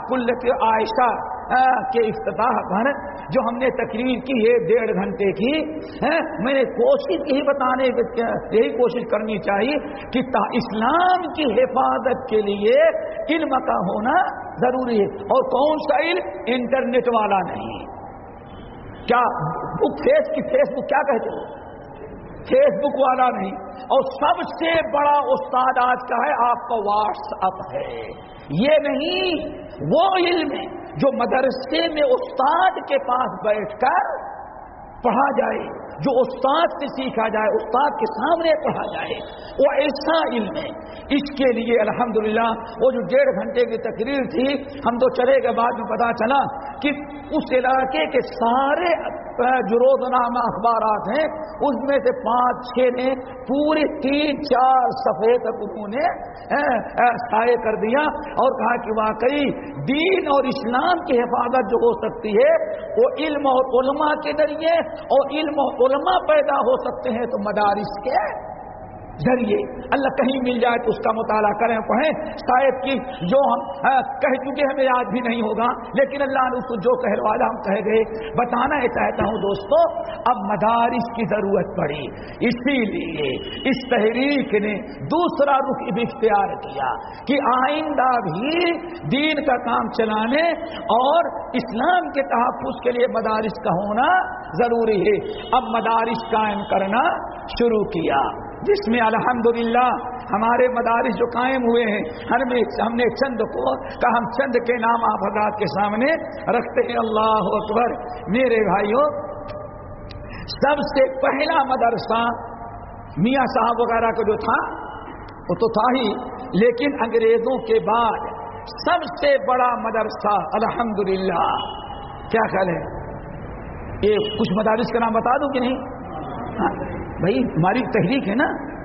کلیت عائشہ کے افتتاح پر جو ہم نے تقریر کی ہے ڈیڑھ گھنٹے کی میں نے کوشش یہی بتانے یہی کوشش کرنی چاہیے کہ اسلام کی حفاظت کے لیے علم کا ہونا ضروری ہے اور کون سا علم؟ انٹرنیٹ والا نہیں۔ کیا، بک، فیس کی فیس بک کیا کہتے ہو؟ فیس بک والا نہیں۔ اور سب سے بڑا استاد آج کا ہے، آپ کا واٹس اپ ہے۔ یہ نہیں، وہ علم ہے جو مدرسے میں استاد کے پاس بیٹھ کر پڑھا جائے۔ جو استاد سے سیکھا جائے، استاد کے سامنے پڑھا جائے۔ وہ ایسا علم ہے۔ اس کے لیے الحمدللہ وہ جو ڈیڑھ گھنٹے کی تقریر تھی، ہم تو چلے گئے، بعد میں پتا چلا کہ اس علاقے کے سارے جو روزنامہ اخبارات ہیں، اس میں سے پانچ، چھ نے پورے تین، چار صفحے تک انہوں نے شائع کر دیا اور کہا کہ واقعی دین اور اسلام کی حفاظت جو ہو سکتی ہے، وہ علم اور علماء کے ذریعے اور علم اور علماء پیدا ہو سکتے ہیں تو مدارس کے ذریعے اللہ کہیں مل جائے تو اس کا مطالعہ کریں، پڑھیں۔ شاید کہ جو ہم کہہ چکے ہمیں یاد بھی نہیں ہوگا، لیکن اللہ نے اس کو جو کہلوایا ہم کہہ گئے۔ بتانا یہ چاہتا ہوں دوستو، اب مدارس کی ضرورت پڑی۔ اسی لیے اس تحریک نے دوسرا رخ بھی اختیار کیا کہ آئندہ بھی دین کا کام چلانے اور اسلام کے تحفظ کے لیے مدارس کا ہونا ضروری ہے۔ اب مدارس قائم کرنا شروع کیا۔ جس میں الحمدللہ ہمارے مدارس جو قائم ہوئے ہیں ہر میں ہم نے چند کو کا ہم چند کے نام آپ حضرات کے سامنے رکھتے ہیں۔ اللہ اکبر۔ میرے بھائیوں سب سے پہلا مدرسہ میاں صاحب وغیرہ کا جو تھا، وہ تو تھا ہی۔ لیکن انگریزوں کے بعد سب سے بڑا مدرسہ، الحمدللہ۔ کیا خیال ہے؟ یہ کچھ مدارس کا نام بتا دوں کہ نہیں؟ ہاں۔ بھائی، ہماری تحریک ہے نا۔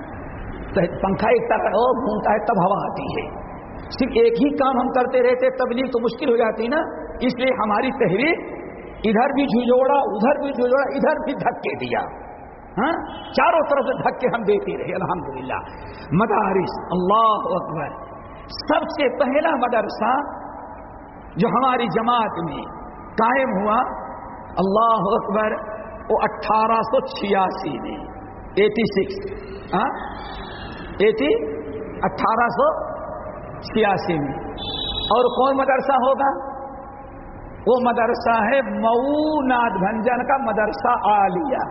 پنکھا ایک طرح اور گھومتا ہے تب ہوا آتی ہے۔ صرف ایک ہی کام ہم کرتے رہتے تبلیغ تو مشکل ہو جاتی نا۔ اس لیے ہماری تحریک، ادھر بھی جھجوڑا ادھر بھی جھجوڑا ادھر بھی دھکے دیا۔ ہاں؟ چاروں طرف سے دھکے ہم دیتے رہے، الحمدللہ۔ مدارس، اللہ اکبر۔ سب سے پہلا مدرسہ جو ہماری جماعت میں قائم ہوا، اللہ اکبر، وہ اٹھارہ سو چھیاسی میں۔ ایٹی سکس ایٹی اٹھارہ سو چھیاسی میں اور کون مدرسہ ہوگا وہ مدرسہ ہے مئو ناد بھنجن کا مدرسہ آلیا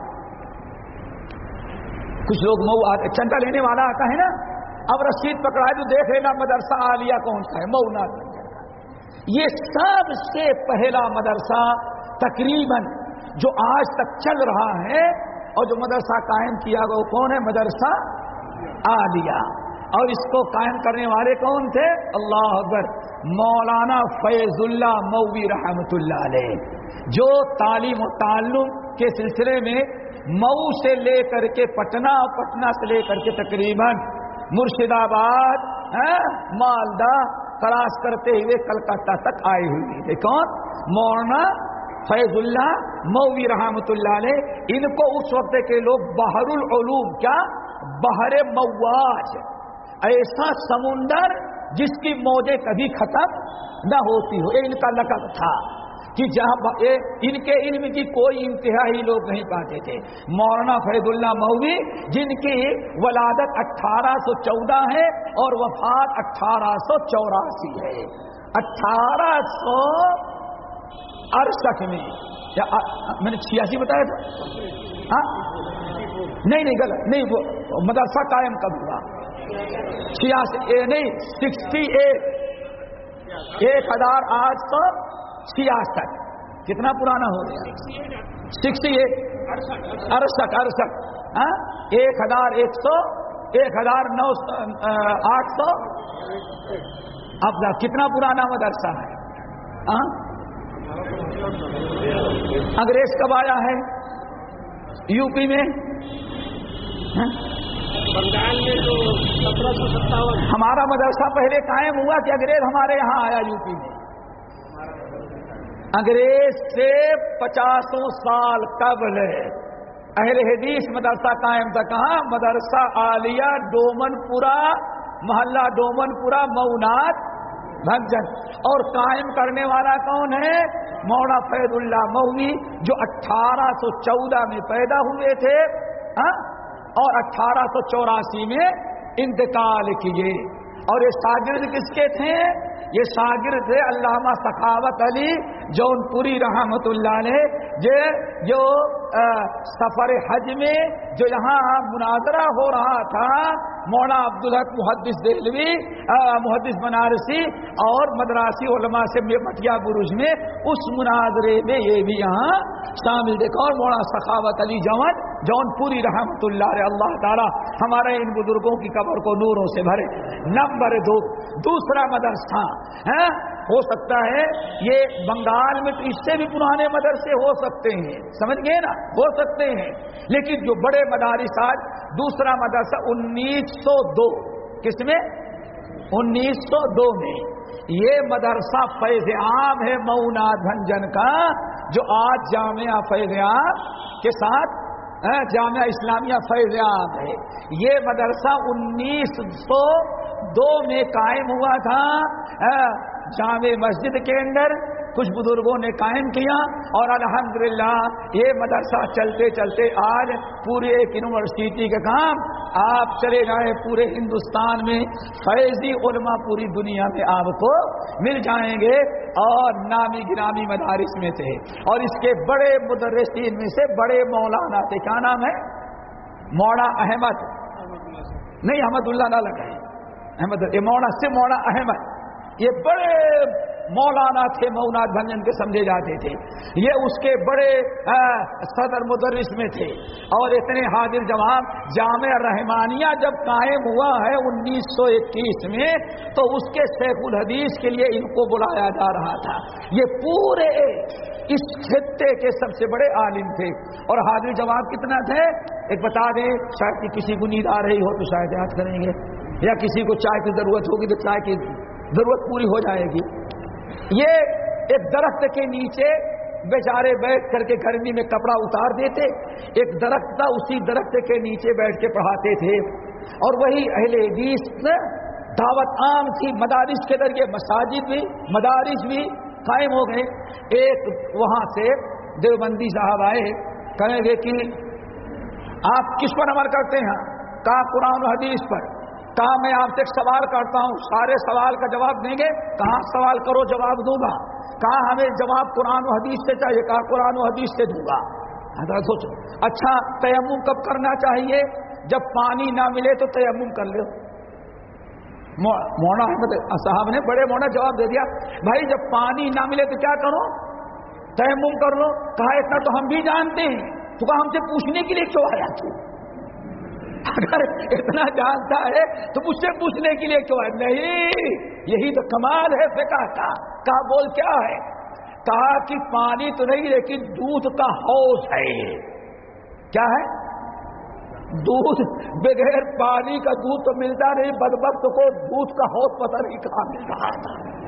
کچھ لوگ مئو چندہ لینے والا آتا ہے نا اب رسید پکڑا ہے تو دیکھ لینا مدرسہ آلیا کون سا ہے مئو ناد بھنجن کا یہ سب سے پہلا مدرسہ تقریباً جو آج تک چل رہا ہے اور جو مدرسہ قائم کیا گیا وہ کون ہے؟ مدرسہ آلیا اور اس کو قائم کرنے والے کون تھے؟ اللہ اکبر۔ مولانا فیض اللہ مئوی رحمت اللہ علیہ۔ جو تعلیم و تعلم کے سلسلے میں مئو سے لے کر کے پٹنہ پٹنہ سے لے کر کے تقریباً مرشد آباد ہاں، مالدہ تلاش کرتے ہوئے کلکتہ تک آئی ہوئی تھے۔ کون؟ مولانا فیض اللہ مئوی رحمت اللہ علیہ، ان کو اس وقت کے لوگ بحر العلوم کیا؟ بحر مواج، ایسا سمندر جس کی موجیں کبھی ختم نہ ہوتی ہو ان کا لقب تھا کہ جہاں ان کے علم کی کوئی انتہائی لوگ نہیں پاتے تھے۔ مولانا فیض اللہ مئوی جن کی ولادت اٹھارہ سو چودہ ہے اور وفات اٹھارہ سو چوراسی ہے۔ اٹھارہ سو اڑسٹھ میں میں نے چھیاسی جی بتایا تھا؟ ہاں؟ نہیں نہیں، غلط، نہیں، وہ مدرسہ قائم کب ہوا؟ چھیاسی نہیں، سکسٹی ایٹ ایک ہزار آٹھ سو چھیاسٹھ کتنا پرانا ہو گیا؟ سکسٹی ایٹ اڑسٹھ اڑسٹھ ایک ہزار ایک سو، ایک ہزار نو سو آٹھ سو۔ انگریز کب آیا ہے؟ یو پی میں؟ بنگال میں تو سترہ سو ستاون ہمارا مدرسہ پہلے قائم ہوا کہ انگریز ہمارے یہاں آیا یو پی میں۔ انگریز سے پچاسوں سال قبل ہے۔ اہل حدیث مدرسہ قائم تھا۔ کہاں؟ مدرسہ عالیہ ڈومن پورا محلہ ڈومن پورا مئو ناتھ بھگ جن اور قائم کرنے والا کون ہے؟ مولا فید اللہ مئوی جو اٹھارہ سو چودہ میں پیدا ہوئے تھے ہاں؟ اور اٹھارہ سو چوراسی میں انتقال کیے۔ اور یہ شاگرد کس کے تھے؟ یہ شاگرد تھے علامہ سخاوت علی جون پوری رحمت اللہ نے یہ جو سفر حج میں جو یہاں مناظرہ ہو رہا تھا، مولانا عبدالحق محدث دہلوی محدث بنارسی اور مدراسی علماء سے مٹیا بروج میں، اس مناظرے میں یہ بھی یہاں شامل دیکھا اور مولانا سخاوت علی جون جون پوری رحمت اللہ علیہ، اللہ تعالی ہمارے ان بزرگوں کی قبر کو نوروں سے بھرے۔ نمبر دو، دوسرا مدرسہ ہاں؟ ہو سکتا ہے یہ بنگال میں تو اس سے بھی پرانے مدرسے ہو سکتے ہیں۔ سمجھ گئے نا؟ ہو سکتے ہیں۔ لیکن جو بڑے مدارس آج، دوسرا مدرسہ انیس سو دو۔ کس میں؟ انیس سو دو میں۔ یہ مدرسہ فیض عام ہے مئو ناتھ بھنجن کا، جو آج جامعہ فیض عام کے ساتھ جامعہ اسلامیہ فیضیاب ہے یہ مدرسہ انیس سو دو میں قائم ہوا تھا۔ جامع مسجد کے اندر کچھ بزرگوں نے قائم کیا اور الحمدللہ یہ مدرسہ چلتے چلتے آج پورے ایک یونیورسٹی کے کام آپ چلے جائیں پورے ہندوستان میں، فیضی علماء پوری دنیا میں آپ کو مل جائیں گے اور نامی گرامی مدارس میں سے۔ اور اس کے بڑے مدرسین میں سے بڑے مولانا تھے کیا نام ہے؟ موڑا احمد۔ نہیں، احمد اللہ نہ لگائے احمد موڑا سے موڑا احمد۔ یہ بڑے مولانا تھے مونا بھنجن کے سمجھے جاتے تھے۔ یہ اس کے بڑے صدر مدرس میں تھے۔ اور اتنے حاضر جواب جامع رحمانیہ جب قائم ہوا ہے انیس سو اکیس میں، تو اس کے سیف الحدیث کے لیے ان کو بلایا جا رہا تھا۔ یہ پورے اس خطے کے سب سے بڑے عالم تھے۔ اور حاضر جواب کتنا تھے؟ ایک بتا دیں، شاید کہ کسی کو نیند آ رہی ہو تو شاید یاد کریں گے۔ یا کسی کو چائے کی ضرورت ہوگی تو چائے کی ضرورت پوری ہو جائے گی۔ یہ ایک درخت کے نیچے بیچارے بیٹھ کر کے گرمی میں کپڑا اتار دیتے، ایک درخت تھا، اسی درخت کے نیچے بیٹھ کے پڑھاتے تھے۔ اور وہی اہل حدیث دعوت عام تھی، مدارس کے ذریعے مساجد بھی، مدارس بھی قائم ہو گئے۔ ایک وہاں سے دیوبندی صاحب آئے کہیں گے کہ آپ کس پر عمل کرتے ہیں؟ کہا قرآن حدیث پر۔ کہا میں آپ سے سوال کرتا ہوں؟ سارے سوال کا جواب دیں گے؟ کہاں سوال کرو جواب دوں گا؟ کہا ہمیں جواب قرآن و حدیث سے چاہیے؟ کہا قرآن و حدیث سے دوں گا؟ حضرت سوچو۔ اچھا تیمم کب کرنا چاہیے؟ جب پانی نہ ملے تو تیمم کر لو۔ مونا احمد صاحب نے بڑے مونا جواب دے دیا۔ بھائی، جب پانی نہ ملے تو کیا کرو؟ تیمم کر لو۔ کہا، اتنا تو ہم بھی جانتے ہیں۔ تو کہا، ہم سے پوچھنے کے لیے کیوں آیا تھی اگر اتنا جانتا ہے تو مجھ سے پوچھنے کے لیے کیوں ہے؟ نہیں، یہی تو کمال ہے فکا کا۔ کہا، بول کیا ہے؟ کہا کہ پانی تو نہیں، لیکن دودھ کا ہوس ہے کیا ہے؟ دودھ۔ بغیر پانی کا دودھ تو ملتا نہیں، بدبخت کو دودھ کا ہوس پتہ نہیں کہاں مل رہا تھا۔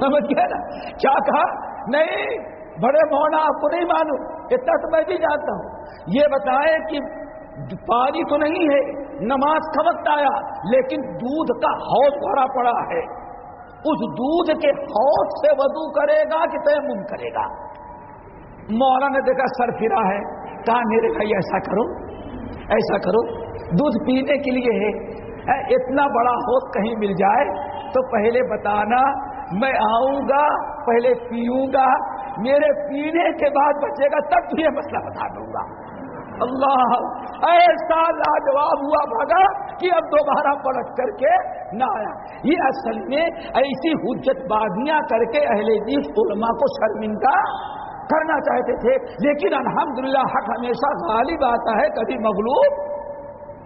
سمجھ گیا نا؟ کیا کہا؟ نہیں، بڑے مونا آپ کو نہیں معلوم اتنا تو میں بھی جانتا ہوں۔ یہ بتائیں کہ پانی تو نہیں ہے، نماز کا وقت آیا، لیکن دودھ کا حوض بھرا پڑا ہے۔ اس دودھ کے حوض سے وضو کرے گا کہ تیمم کرے گا۔ مولا نے دیکھا سر پھرا ہے، کہا، میرے بھائی، ایسا کرو ایسا کرو۔ دودھ پینے کے لیے ہے۔ اتنا بڑا حوض کہیں مل جائے تو پہلے بتانا، میں آؤں گا، پہلے پیوں گا، میرے پینے کے بعد بچے گا، تب بھی یہ مسئلہ بتا دوں گا۔ اللہ ایسا لاجواب ہوا بھاگا کہ اب دوبارہ پلٹ کر کے نہ آیا۔ یہ اصل میں ایسی حجت بازیاں کر کے اہل جیس علماء کو شرمندہ کرنا چاہتے تھے۔ لیکن الحمدللہ حق ہمیشہ غالب آتا ہے، کبھی مغلوب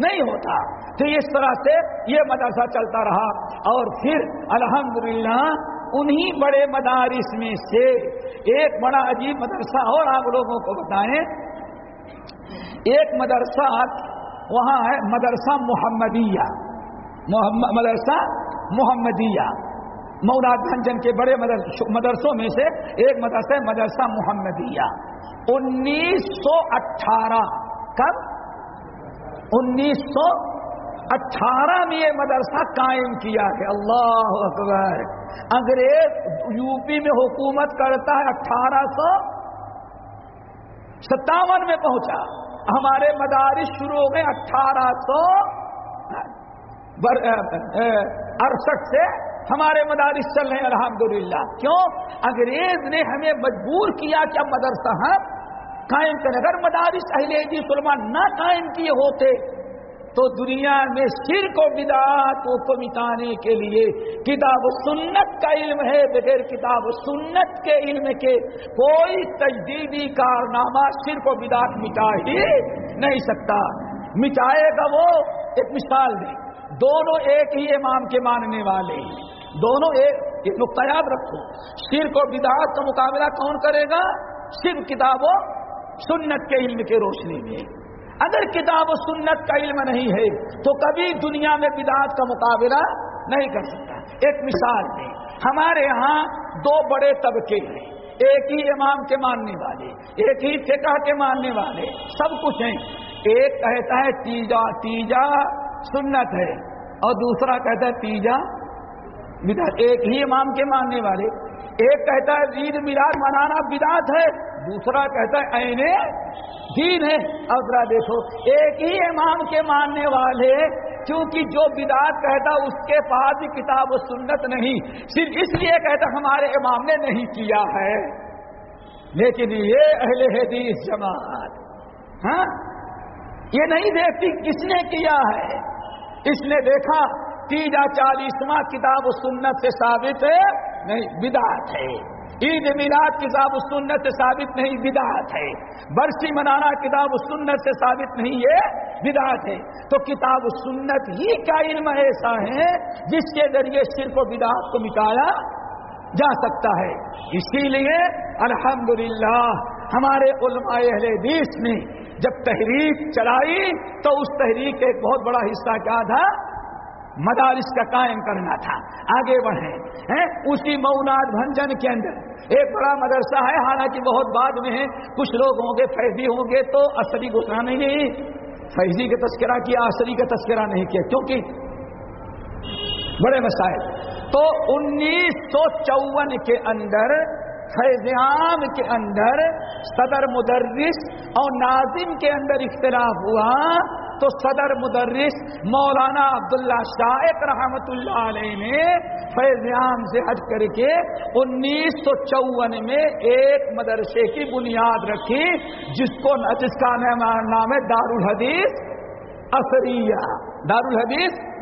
نہیں ہوتا۔ تو اس طرح سے یہ مدرسہ چلتا رہا۔ اور پھر الحمدللہ انہی بڑے مدارس میں سے ایک بڑا عجیب مدرسہ اور آپ لوگوں کو بتائیں۔ ایک مدرسہ وہاں ہے، مدرسہ محمدیہ۔ مدرسہ محمدیہ۔ موراد گنجن کے بڑے مدرسوں میں سے ایک مدرسہ مدرسہ محمدیہ۔ انیس سو اٹھارہ کب؟ انیس سو اٹھارہ میں یہ مدرسہ قائم کیا ہے۔ اللہ اکبر۔ انگریز یو پی میں حکومت کرتا ہے، اٹھارہ سو ستاون میں پہنچا۔ ہمارے مدارس شروع ہو گئے اٹھارہ سو اڑسٹھ سے ہمارے مدارس چل رہے ہیں، الحمدللہ۔ کیوں؟ انگریز نے ہمیں مجبور کیا کہ اب مدرسہ ہم قائم کریں۔ اگر مدارس اہل سلمان نہ قائم کیے ہوتے تو دنیا میں شرک و بدعات کو مٹانے کے لیے کتاب و سنت کا علم ہے، بغیر کتاب و سنت کے علم کے کوئی تجدیدی کارنامہ شرک و بدعات مٹا ہی نہیں سکتا۔ مٹائے گا وہ، ایک مثال دیں دونوں ایک ہی امام کے ماننے والے ہیں۔ دونوں ایک نقطہ یاد رکھو۔ شرک و بدعات کا مقابلہ کون کرے گا؟ صرف کتاب و سنت کے علم کے روشنی میں۔ اگر کتاب و سنت کا علم نہیں ہے تو کبھی دنیا میں بدعات کا مقابلہ نہیں کر سکتا۔ ایک مثال ہے ہمارے یہاں دو بڑے طبقے ہیں۔ ایک ہی امام کے ماننے والے، ایک ہی فقہ کے ماننے والے، سب کچھ ہیں۔ ایک کہتا ہے تیجا تیجا سنت ہے۔ اور دوسرا کہتا ہے تیجا بدعت۔ ایک ہی امام کے ماننے والے۔ ایک کہتا ہے عید میلاد منانا بدعت ہے۔ دوسرا کہتا ہے اینے دین ہے۔ اب ذرا دیکھو، ایک ہی امام کے ماننے والے کیونکہ جو بدعت کہتا، اس کے پاس کتاب و سنت نہیں۔ صرف اس لیے کہتا، ہمارے امام نے نہیں کیا ہے۔ لیکن یہ اہل حدیث جماعت ہاں یہ نہیں دیکھتی کس نے کیا ہے۔ اس نے دیکھا، تیجا چالیسواں کتاب و سنت سے ثابت ہے، نہیں، بدعت ہے۔ عید میلاد کتاب و سنت سے ثابت نہیں، بدعت ہے۔ برسی منانا کتاب و سنت سے ثابت نہیں، یہ بدعت ہے۔ تو کتاب و سنت ہی کا علم ایسا ہے جس کے ذریعے صرف و بدعت کو مٹایا جا سکتا ہے۔ اسی لیے الحمدللہ ہمارے علماء اہل حدیث نے جب تحریک چلائی تو اس تحریک کا ایک بہت بڑا حصہ کیا تھا۔ مدارس کا قائم کرنا تھا۔ آگے بڑھیں۔ اسی موناد بھنجن کے اندر۔ ایک بڑا مدرسہ ہے، حالانکہ بہت بعد میں ہے۔ کچھ لوگ ہوں گے، فیضی ہوں گے تو اصلی گسا نہیں۔ فیضی کا تذکرہ کیا اصلی کا تذکرہ نہیں کیا، کیونکہ بڑے مسائل۔ تو انیس سو چون کے اندر فیض عام کے اندر صدر مدرس اور ناظم کے اندر اختلاف ہوا، تو صدر مدرس مولانا عبداللہ شاہ رحمت اللہ علیہ نے فیض عام سے ہٹ کر کے انیس سو چون میں ایک مدرسے کی بنیاد رکھی، جس کو جس کا نام ہے دارالحدیث اثریہ۔ دارالحدیث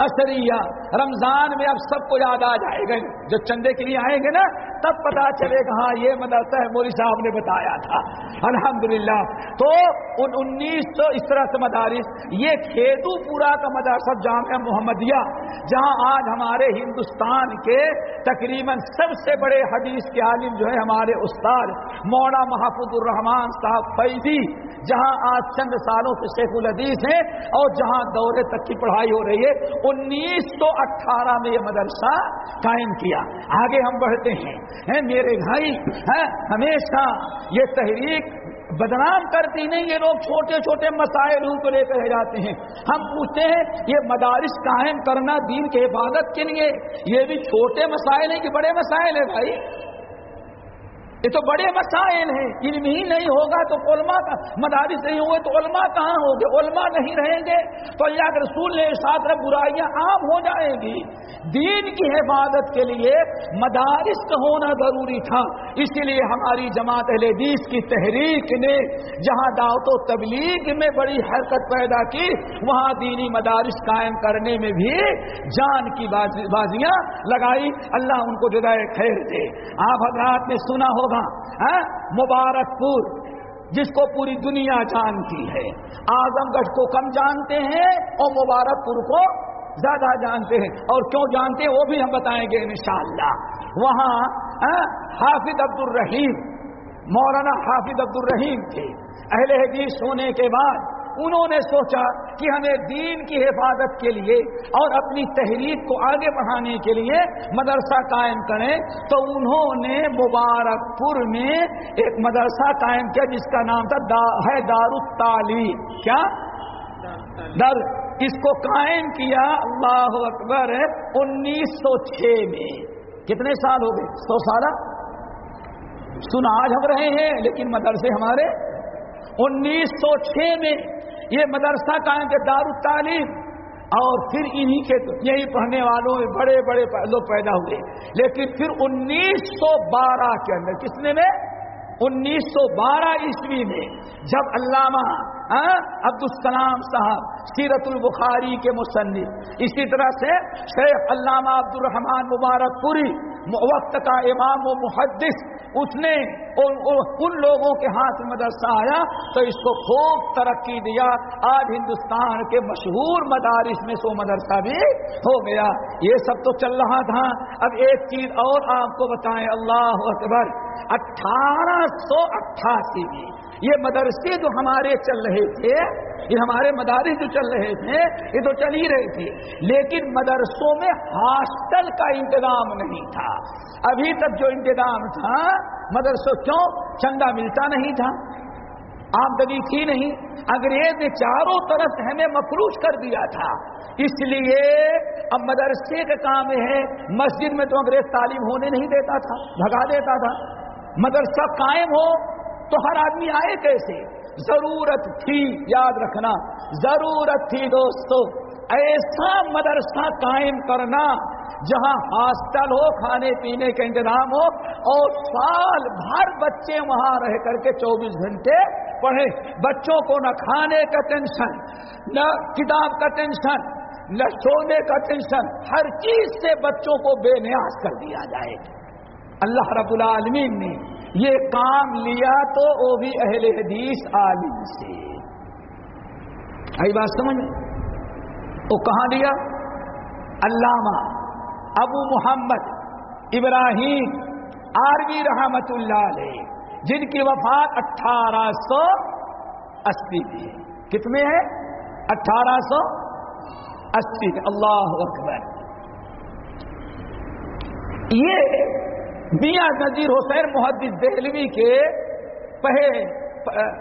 اثریہ۔ رمضان میں اب سب کو یاد آ جائے گا۔ جو چندے کے لیے آئیں گے نا، تب پتا چلے گا ہاں یہ مدرسہ ہے موری صاحب نے بتایا تھا۔ الحمدللہ۔ تو ان انیس سو اس طرح سے مدارس، یہ کھیتو پورا کا مدرسہ جامعہ محمدیہ، جہاں آج ہمارے ہندوستان کے تقریباً سب سے بڑے حدیث کے عالم جو ہے ہمارے استاد مولا محفوظ الرحمان صاحب فیضی، جہاں آج چند سالوں سے شیخ الحدیث ہیں اور جہاں دورے تک کی پڑھائی ہو رہی ہے۔ انیس سو اٹھارہ میں یہ مدرسہ قائم کیا۔ آگے ہم بڑھتے ہیں۔ میرے بھائی ہمیشہ یہ تحریک بدنام کرتی نہیں، یہ لوگ چھوٹے چھوٹے مسائل کو لے کر جاتے ہیں۔ ہم پوچھتے ہیں، یہ مدارس قائم کرنا دین کے حفاظت کے لیے؟ یہ بھی چھوٹے مسائل ہیں کہ بڑے مسائل ہیں بھائی؟ یہ تو بڑے مسائل ہیں، علم ہی نہیں ہوگا تو علماء کا مدارس نہیں ہوئے تو علماء کہاں ہوں گے علماء نہیں رہیں گے۔ تو اللہ کے رسول نے ساتھ برائیاں عام ہو جائیں گی۔ دین کی حفاظت کے لیے مدارس کا ہونا ضروری تھا۔ اسی لیے ہماری جماعت اہل حدیث کی تحریک نے جہاں دعوت و تبلیغ میں بڑی حرکت پیدا کی، وہاں دینی مدارس قائم کرنے میں بھی جان کی بازیاں لگائی۔ اللہ ان کو جدائے خیر دے۔ آپ حضرات نے سنا ہو ہوگا ہاں؟ مبارک پور، جس کو پوری دنیا جانتی ہے۔ اعظم گڑھ کو کم جانتے ہیں اور مبارک پور کو زیادہ جانتے ہیں۔ اور کیوں جانتے ہیں؟ وہ بھی ہم بتائیں گے انشاءاللہ۔ وہاں ہاں؟ حافظ عبد الرحیم مولانا حافظ عبد الرحیم تھے۔ اہل حدیث ہونے کے بعد انہوں نے سوچا کہ ہمیں دین کی حفاظت کے لیے اور اپنی تحریک کو آگے بڑھانے کے لیے مدرسہ قائم کریں تو انہوں نے مبارک پور میں ایک مدرسہ قائم کیا جس کا نام تھا دا ہے دار التعلیم کیا در اس کو قائم کیا اللہ اکبر انیس سو چھ میں۔ کتنے سال ہو گئے؟ سو سالہ سن آج ہم رہے ہیں لیکن مدرسے ہمارے انیس سو چھ میں۔ یہ مدرسہ قائم کے دار التعلیم اور پھر انہی کے یہی پڑھنے والوں میں بڑے بڑے لوگ پیدا ہوئے۔ لیکن پھر انیس سو بارہ کے اندر، کس نے میں؟ انیس سو بارہ عیسوی میں، جب علامہ ہاں، عبد السلام صاحب سیرت البخاری کے مصنف۔ اسی طرح سے شیخ علامہ عبد الرحمان مبارک پوری وقت کا امام و محدث، اس نے ان لوگوں کے ہاتھ مدرسہ آیا تو اس کو خوب ترقی دیا۔ آج ہندوستان کے مشہور مدارس میں سو مدرسہ بھی ہو گیا۔ یہ سب تو چل رہا تھا۔ اب ایک چیز اور آپ کو بتائیں۔ اللہ اکبر، اٹھارہ سو اٹھاسی میں یہ مدرسے جو ہمارے چل رہے تھے، یہ ہمارے مدارس جو چل رہے تھے، یہ تو چل ہی رہے تھے۔ لیکن مدرسوں میں ہاسٹل کا انتظام نہیں تھا۔ ابھی تک جو انتظام تھا، مدرسوں کیوں؟ چندہ ملتا نہیں تھا۔ آمدنی تھی نہیں۔ انگریز نے چاروں طرف ہمیں مفروش کر دیا تھا۔ اس لیے اب مدرسے کا کام ہے، مسجد میں تو انگریز تعلیم ہونے نہیں دیتا تھا، بھگا دیتا تھا۔ مدرسہ قائم ہو تو ہر آدمی آئے کیسے؟ ضرورت تھی، یاد رکھنا، ضرورت تھی دوستو، ایسا مدرسہ قائم کرنا جہاں ہاسٹل ہو، کھانے پینے کا انتظام ہو، اور سال بھر بچے وہاں رہ کر کے چوبیس گھنٹے پڑھے۔ بچوں کو نہ کھانے کا ٹینشن، نہ کتاب کا ٹینشن، نہ سونے کا ٹینشن، ہر چیز سے بچوں کو بے نیاز کر دیا جائے۔ اللہ رب العالمین نے یہ کام لیا تو وہ بھی اہل حدیث عالم سے۔ آئی بات سمجھ؟ وہ کہاں لیا؟ علامہ ابو محمد ابراہیم آروی رحمت اللہ علیہ، جن کی وفات اٹھارہ سو اسی میں۔ کتنے ہیں؟ اٹھارہ سو اسی اللہ اکبر۔ یہ میاں نذیر حسین محدث دہلوی کے پہلے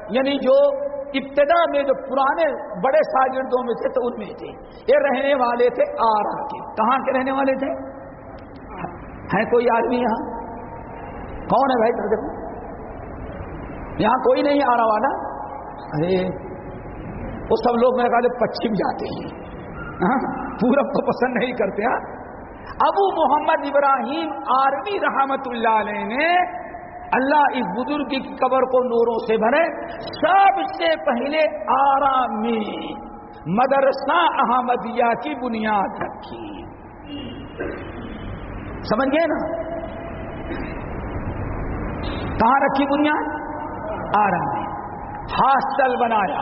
یعنی جو ابتدا میں جو پرانے بڑے شاگردوں میں تھے تو ان میں تھے۔ یہ رہنے والے تھے آرا کے۔ کہاں کے رہنے والے تھے؟ ہے کوئی آدمی یہاں؟ کون ہے بھائی؟ یہاں کوئی نہیں آ رہا والا۔ ارے، وہ سب لوگ میرے خیال پچھم جاتے ہیں۔ ہاں؟ پورب کو پسند نہیں کرتے ہاں۔ ابو محمد ابراہیم آرمی رحمت اللہ علیہ نے اللہ اس بزرگ کی قبر کو نوروں سے بھرے سب سے پہلے آرامی مدرسہ احمدیہ کی بنیاد رکھی۔ سمجھ گئے نا؟ کہاں رکھی بنیاد؟ آرامی ہاسٹل بنایا۔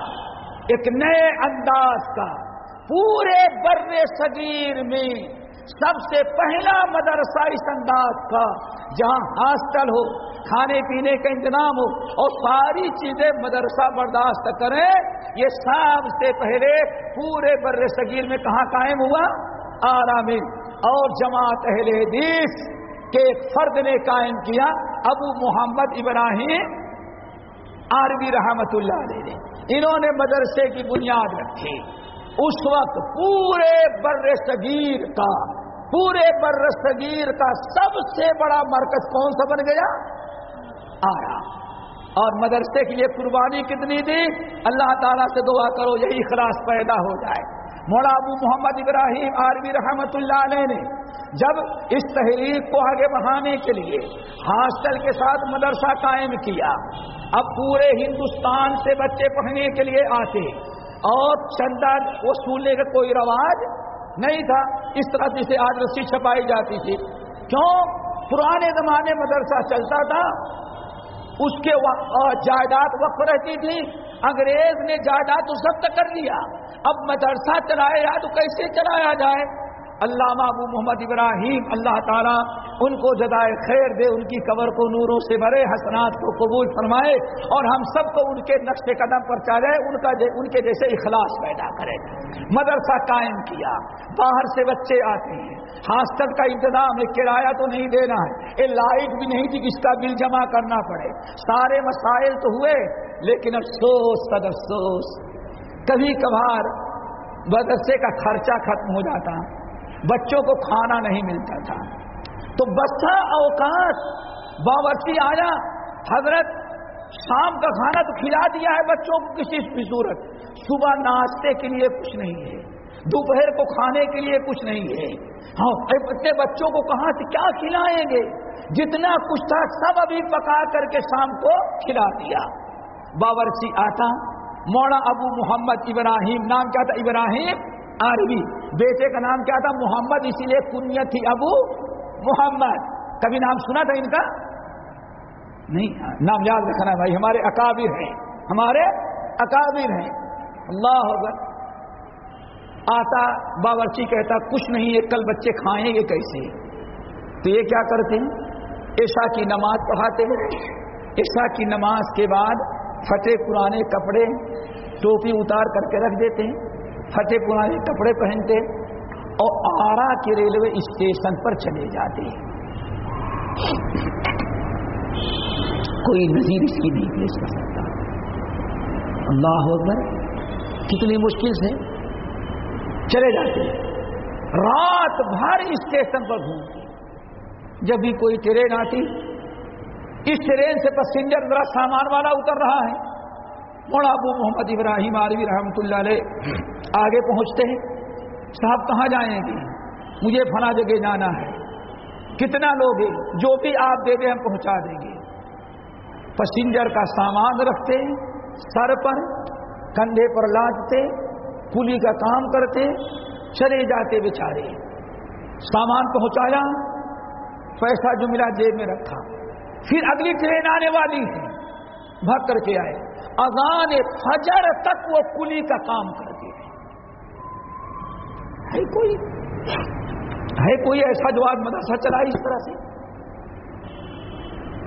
ایک نئے انداز کا۔ پورے بر صغیر میں سب سے پہلا مدرسہ اس انداز کا، جہاں ہاسٹل ہو، کھانے پینے کا انتظام ہو، اور ساری چیزیں مدرسہ برداشت کریں۔ یہ سب سے پہلے پورے بر صغیر میں کہاں قائم ہوا؟ آرام۔ اور جماعت اہل حدیث کے فرد نے قائم کیا۔ ابو محمد ابراہیم آروی رحمت اللہ علیہ نے۔ انہوں نے مدرسے کی بنیاد رکھی۔ اس وقت پورے بر صغیر کا، پورے بر صغیر کا سب سے بڑا مرکز کون سا بن گیا؟ آیا اور مدرسے کی یہ قربانی کتنی تھی؟ اللہ تعالیٰ سے دعا کرو یہی خلاص پیدا ہو جائے۔ مولا ابو محمد ابراہیم عالمی رحمت اللہ علیہ نے جب اس تحریک کو آگے بڑھانے کے لیے ہاسٹل کے ساتھ مدرسہ قائم کیا، اب پورے ہندوستان سے بچے پڑھنے کے لیے آتے۔ اور چندہ وصولنے کا کوئی رواج نہیں تھا۔ اس طرح جسے آج رسی چھپائی جاتی تھی۔ کیوں؟ پرانے زمانے مدرسہ چلتا تھا۔ اس کے جائیداد وقف رہتی تھی۔ انگریز نے جائیداد ضبط کر لیا۔ اب مدرسہ چلایا تو کیسے چلایا جائے؟ علامہ ابو محمد ابراہیم اللہ تعالیٰ ان کو جدائے خیر دے، ان کی قبر کو نوروں سے بھرے، حسنات کو قبول فرمائے اور ہم سب کو ان کے نقش قدم پر چلے ان کا ان کے جیسے اخلاص پیدا کرے۔ مدرسہ قائم کیا، باہر سے بچے آتے ہیں۔ ہاسٹل کا انتظام ہے کرایہ تو نہیں دینا ہے۔ یہ لائٹ بھی نہیں تھی کہ اس کا بل جمع کرنا پڑے۔ سارے مسائل تو ہوئے، لیکن افسوس تد افسوس۔ کبھی کبھار مدرسے کا خرچہ ختم ہو جاتا۔ بچوں کو کھانا نہیں ملتا تھا۔ تو بسا اوقات باورچی آیا، حضرت شام کا کھانا تو کھلا دیا ہے بچوں کو کسی بھی صورت۔ صبح ناشتے کے لیے کچھ نہیں ہے، دوپہر کو کھانے کے لیے کچھ نہیں ہے۔ ہاں اپنے بچوں کو کہاں سے کیا کھلائیں گے؟ جتنا کچھ تھا سب ابھی پکا کر کے شام کو کھلا دیا۔ باورچی آتا موڑا ابو محمد ابراہیم، نام کیا تھا؟ ابراہیم۔ عربی بیٹے کا نام کیا تھا؟ محمد، اسی لیے کنیت تھی۔ ابو محمد۔ کبھی نام سنا تھا ان کا؟ نہیں۔ نام یاد رکھنا بھائی، ہمارے اکابر ہیں۔ ہمارے اکابر ہیں۔ اللہ اکبر۔ آتا باورچی کہتا، کچھ نہیں ہے کل بچے کھائیں گے کیسے؟ تو یہ کیا کرتے ہیں؟ عشا کی نماز پڑھاتے ہیں۔ عشا کی نماز کے بعد فتح پرانے کپڑے، ٹوپی اتار کر کے رکھ دیتے ہیں۔ فتح پرانے کپڑے پہنتے اور آرا کے ریلوے اسٹیشن پر چلے جاتے کوئی نظیر اس کی نہیں پیش کر سکتا۔ اللہ اکبر، کتنی مشکل سے چلے جاتے رات بھر اسٹیشن پر گھومتے جب بھی کوئی ٹرین آتی، اس ٹرین سے پسنجر ذرا سامان والا اتر رہا ہے۔ موڑا ابو محمد ابراہیم عالوی رحمۃ اللہ علیہ آگے پہنچتے ہیں۔ صاحب کہاں جائیں گے؟ مجھے فلاں جگہ جانا ہے۔ کتنا لوگ ہیں؟ جو بھی آپ دے دیں ہم پہنچا دیں گے۔ پسنجر کا سامان رکھتے سر پر، کندھے پر لادتے کلی کا کام کرتے، چلے جاتے بیچارے۔ سامان پہنچایا، پیسہ جو ملا جیب میں رکھا۔ پھر اگلی ٹرین آنے والی ہے۔ بھگ کر کے آئے۔ اذان فجر تک وہ کلی کا کام کرتے ہے کوئی ہے کوئی ایسا جو آج مدرسہ چلا اس طرح سے؟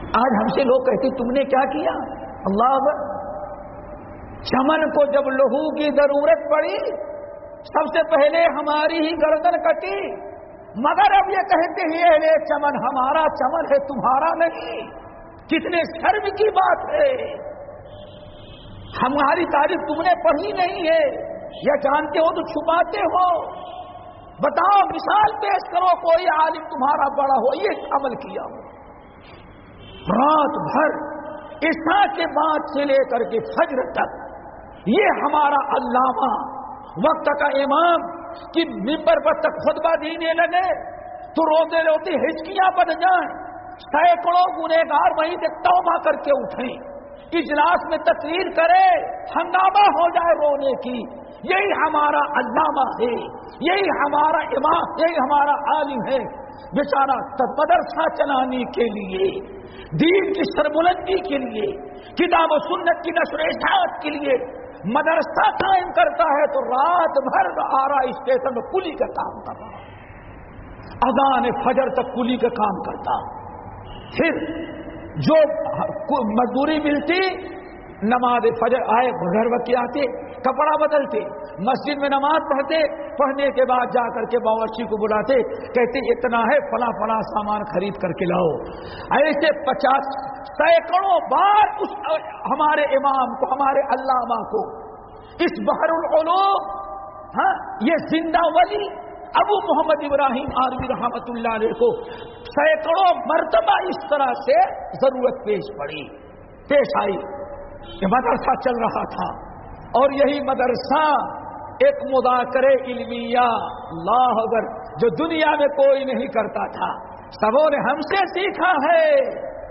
آج ہم سے لوگ کہتے تم نے کیا کیا؟ اللہ چمن کو جب لہو کی ضرورت پڑی، سب سے پہلے ہماری ہی گردن کٹی۔ مگر اب یہ کہتے ہیں چمن، ہمارا چمن ہے، تمہارا نہیں۔ کتنے شرم کی بات ہے۔ ہماری تاریخ تم نے پڑھی نہیں ہے۔ یا جانتے ہو تو چھپاتے ہو۔ بتاؤ، مثال پیش کرو، کوئی عالم تمہارا بڑا ہو، یہ عمل کیا ہو۔ رات بھر عشا کے بعد سے لے کر کے فجر تک یہ ہمارا علامہ، وقت کا امام، کہ ممبر پر تک خطبہ دینے لگے، تو روتے روتے ہچکیاں بن جائیں۔ سینکڑوں گنہ گار وہیں سے توبہ کر کے اٹھیں۔ اجلاس میں تقریر کرے، ہنگامہ ہو جائے رونے کی۔ یہی ہمارا علامہ ہے، یہی ہمارا امام، یہی ہمارا عالم ہے۔ بیچارہ مدرسہ چلانے کے لیے، دین کی سربلندی کے لیے، کتاب و سنت کی نشر اشاعت کے لیے۔ مدرسہ قائم کرتا ہے تو رات بھر آ رہا اسٹیشن میں کلی کا کام کر رہا اذان فجر تک کلی کا کام کرتا۔ پھر جو مزدوری ملتی، نماز فجر آئے، گھر وقت آتے کپڑا بدلتے، مسجد میں نماز پڑھتے، پڑھنے کے بعد جا کر کے باورچی کو بلاتے، کہتے اتنا ہے، فلاں فلاں سامان خرید کر کے لاؤ۔ ایسے پچاس سینکڑوں بار اس ہمارے امام کو، ہمارے علامہ کو، اس بحر العلوم ہاں یہ زندہ ولی ابو محمد ابراہیم عالمی رحمت اللہ علیہ کو سینکڑوں مرتبہ اس طرح سے ضرورت پیش پڑی، پیش آئی یہ مدرسہ چل رہا تھا۔ اور یہی مدرسہ ایک مذاکر علمیہ اللہ اگر جو دنیا میں کوئی نہیں کرتا تھا۔ سبوں نے ہم سے سیکھا ہے،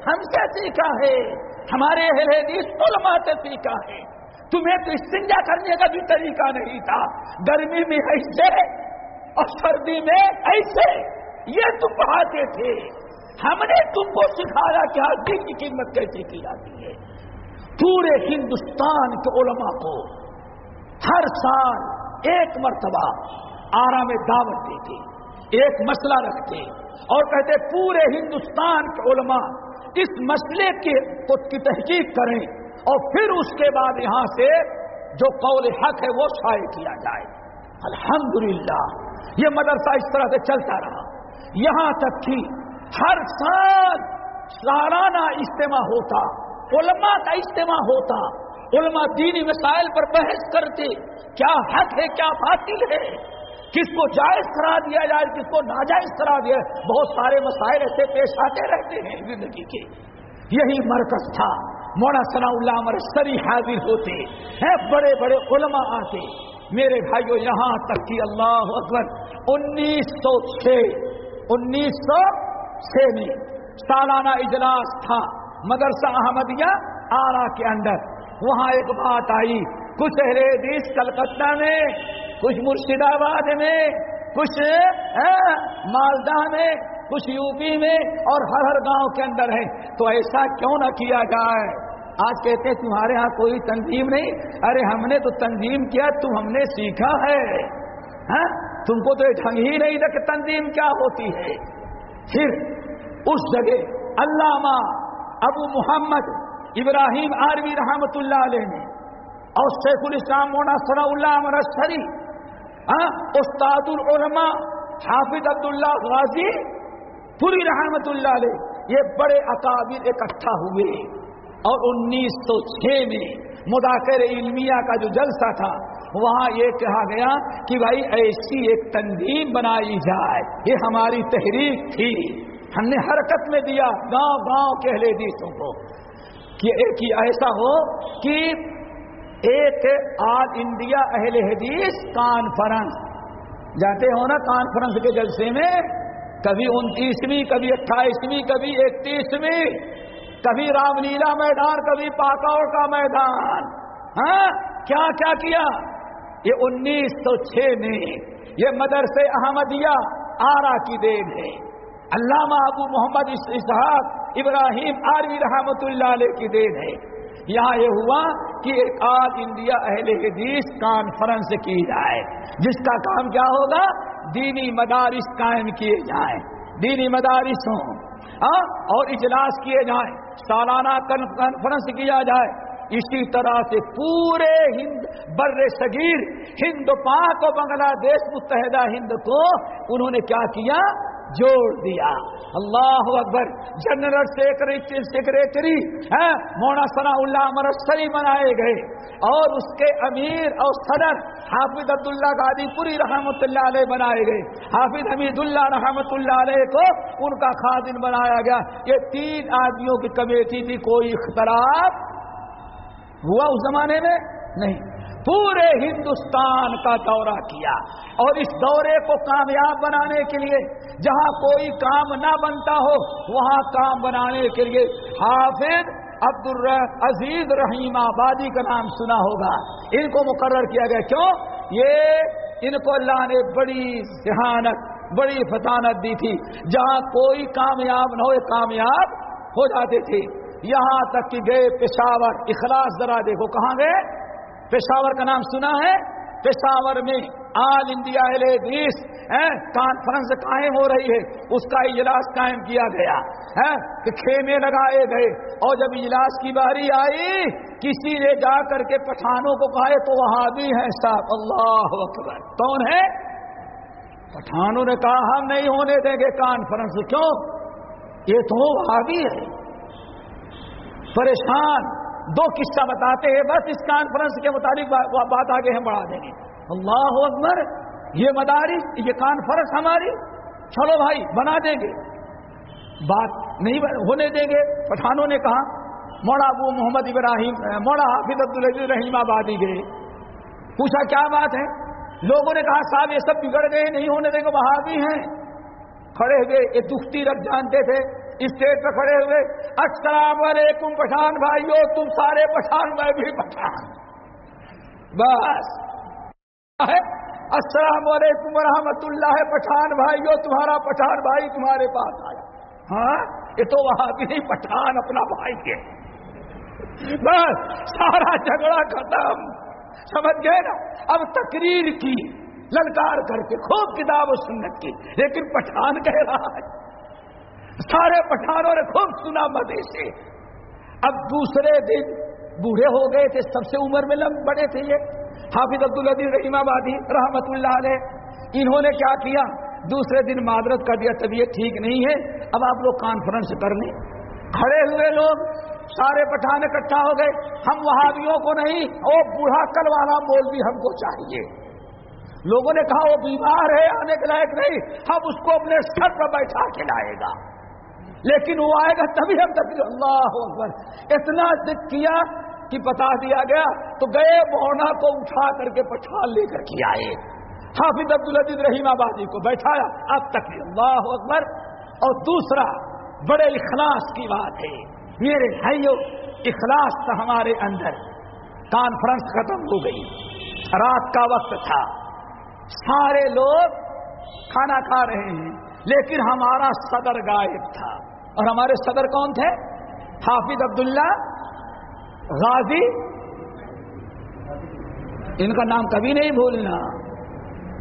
ہم سے سیکھا ہے۔ ہمارے اہل حدیث علماء سے سیکھا ہے۔ تمہیں تو استنجا کرنے کا بھی طریقہ نہیں تھا۔ گرمی میں ایسے اور سردی میں ایسے، یہ تو پڑھاتے تھے۔ ہم نے تم کو سکھایا کہ ہر دن کی قیمت کیسے کی جاتی ہے۔ پورے ہندوستان کے علماء کو ہر سال ایک مرتبہ آرام دعوت دیتے، ایک مسئلہ رکھتے۔ اور کہتے پورے ہندوستان کے علماء اس مسئلے کے کی تحقیق کریں اور پھر اس کے بعد یہاں سے جو قول حق ہے وہ شائع کیا جائے۔ الحمدللہ، یہ مدرسہ اس طرح سے چلتا رہا۔ یہاں تک کہ ہر سال سالانہ اجتماع ہوتا۔ علماء کا اجتماع ہوتا۔ علماء دینی مسائل پر بحث کرتے۔ کیا حق ہے، کیا باطل ہے؟ کس کو جائز کرا دیا جائے، کس کو ناجائز کرا دیا بہت سارے مسائل ایسے پیش آتے رہتے ہیں زندگی کے۔ یہی مرکز تھا۔ مونا ثناء اللہ مرسری حاضر ہوتے۔ ہیں بڑے بڑے علماء آتے۔ میرے بھائیو، یہاں تک کہ اللہ اکبر، انیس سو چھ، انیس سو چھ میں سالانہ اجلاس تھا۔ مدرسہ احمدیہ آرا کے اندر۔ وہاں ایک بات آئی، کچھ اہل حدیث کلکتہ میں، کچھ مرشد آباد میں، کچھ ہاں، مالدہ میں، کچھ یو پی میں اور ہر ہر گاؤں کے اندر ہے تو ایسا کیوں نہ کیا جائے؟ آج کہتے ہیں، تمہارے ہاں کوئی تنظیم نہیں۔ ارے، ہم نے تو تنظیم کیا، تم ہم نے سیکھا ہے۔ ہاں؟ تم کو تو یہ ڈھنگ ہی نہیں تھا کہ تنظیم کیا ہوتی ہے۔ پھر اس جگہ، علامہ ابو محمد ابراہیم آروی رحمت اللہ علیہ نے اور شیخ الاسلام مونا صلی اللہ مرسری ہاں، استاد العلماء حافظ عبداللہ غازی پوری رحمت اللہ علیہ، یہ بڑے اکابر اکٹھا ہوئے اور انیس سو چھ میں مداخر علمیہ کا جو جلسہ تھا، وہاں یہ کہا گیا کہ بھائی ایسی ایک تنظیم بنائی جائے، یہ ہماری تحریک تھی۔ ہم نے حرکت میں دیا، گاؤں گاؤں کے اہل حدیثوں کو، کہ ایک ایسا ہو کہ ایک آل انڈیا اہل حدیث کانفرنس، جاتے ہو نا کانفرنس کے جلسے میں، کبھی انتیسویں، کبھی اٹھائیسویں، کبھی اکتیسویں، کبھی رام لیلا میدان، کبھی پاکور کا میدان۔ ہاں کیا کیا کیا؟ یہ انیس سو چھ میں یہ مدرسے احمدیہ آرا کی دین ہے۔ علامہ ابو محمد اسحاق ابراہیم آروی رحمت اللہ علیہ کی دین ہے۔ یہاں یہ ہوا کہ ایک آل انڈیا اہل حدیث کانفرنس کی جائے۔ جس کا کام کیا ہوگا؟ دینی مدارس قائم کیے جائیں۔ دینی مدارس ہوں۔ ہاں؟ اور اجلاس کیے جائیں۔ سالانہ کانفرنس کیا جائے۔ اسی طرح سے پورے ہند بر صغیر ہند پاک و بنگلہ دیش متحدہ ہند کو انہوں نے کیا کیا؟ جوڑ دیا۔ اللہ اکبر، جنرل سیکرٹری مونا ثنا اللہ مرسری بنائے گئے۔ اور اس کے امیر اور صدر حافظ عبداللہ گادی پوری رحمت اللہ علیہ بنائے گئے۔ حافظ حمید اللہ رحمت اللہ علیہ کو ان کا خادم بنایا گیا۔ یہ تین آدمیوں کی کمیٹی تھی، کوئی اختلاف ہوا اس زمانے میں؟ نہیں۔ پورے ہندوستان کا دورہ کیا اور اس دورے کو کامیاب بنانے کے لیے جہاں کوئی کام نہ بنتا ہو، وہاں کام بنانے کے لیے حافظ عبد عزیز رحیم آبادی کا نام سنا ہوگا۔ ان کو مقرر کیا گیا۔ کیوں؟ یہ ان کو اللہ نے بڑی ذہانت، بڑی فطانت دی تھی۔ جہاں کوئی کامیاب نہ ہو کامیاب ہو جاتے تھے۔ یہاں تک کہ گئے، پشاور، اخلاص ذرا دیکھو کہاں گئے؟ پشاور کا نام سنا ہے؟ پشاور میں آل انڈیا حدیث کانفرنس قائم ہو رہی ہے۔ اس کا اجلاس قائم کیا گیا کہ خیمے لگائے گئے۔ اور جب اجلاس کی باری آئی، کسی نے جا کر کے پٹھانوں کو کہا تو وہاں بھی ہے صاحب، اللہ اکبر۔ کون ہے؟ پٹھانوں نے کہا، ہم نہیں ہونے دیں گے کانفرنس کیوں؟ یہ تو وہاں بھی ہے پریشان۔ دو قصہ بتاتے ہیں، بس اس کانفرنس کے مطابق بات آگے ہم بڑھا دیں گے۔ اللہ اکبر، یہ مدارس، یہ کانفرنس ہماری، چلو بھائی، بنا دیں گے۔ بات نہیں ہونے دیں گے۔ پٹھانوں نے کہا، موڑا ابو محمد ابراہیم، موڑا حافظ عبد رحیم آبادی گئے پوچھا، کیا بات ہے؟ لوگوں نے کہا، صاحب، یہ سب بگڑ گئے، نہیں ہونے دیں گے، وہاں بھی ہیں۔ کھڑے ہوئے، یہ دکھتی رکھ جانتے تھے۔ اسٹیج پہ کھڑے ہوئے، السلام علیکم پٹھان بھائیو، تم سارے پٹھان میں بھی پٹھان. بس۔ السلام علیکم ورحمۃ اللہ پٹھان بھائیو، تمہارا پٹھان بھائی تمہارے پاس آیا۔ ہاں؟ یہ تو وہاں بھی نہیں پٹھان اپنا بھائی کے بس، سارا جھگڑا ختم۔ سمجھ گئے نا؟ اب تقریر کی، للکار کر کے، خوب کتاب و سنت کی، لیکن پٹھان کہہ رہا ہے۔ سارے پٹھانوں نے خوب سنا مدے سے اب دوسرے دن بوڑھے ہو گئے تھے، سب سے عمر میں بڑے تھے یہ۔ حافظ عبد العدیز رحیم آبادی رحمت اللہ علیہ، انہوں نے کیا کیا؟ دوسرے دن معذرت کر دیا، طبیعت ٹھیک نہیں ہے، اب آپ لوگ کانفرنس کر لیں۔ کھڑے ہوئے لوگ سارے پٹھان اکٹھا ہو گئے۔ ہم وہابیوں کو نہیں وہ بوڑھا کل والا مول بھی ہم کو چاہیے۔ لوگوں نے کہا، وہ بیمار ہے، آنے کے لائق نہیں، ہم اس کو اپنے سر پر بیٹھا کے لائے گا۔ لیکن وہ آئے گا تبھی ہم تک اللہ اکبر۔ اتنا ذکر کیا کہ بتا دیا گیا تو گئے مونا کو اٹھا کر کے پٹھان لے کر کے آئے۔ حافظ عبد العزیز رحیم آبادی کو بیٹھایا، اب تک اللہ اکبر۔ اور دوسرا بڑے اخلاص کی بات ہے۔ میرے بھائیوں اخلاص تھا ہمارے اندر کانفرنس ختم ہو گئی۔ رات کا وقت تھا۔ سارے لوگ کھانا کھا رہے ہیں۔ لیکن ہمارا صدر غائب تھا۔ اور ہمارے صدر کون تھے؟ حافظ عبداللہ غازی۔ ان کا نام کبھی نہیں بھولنا۔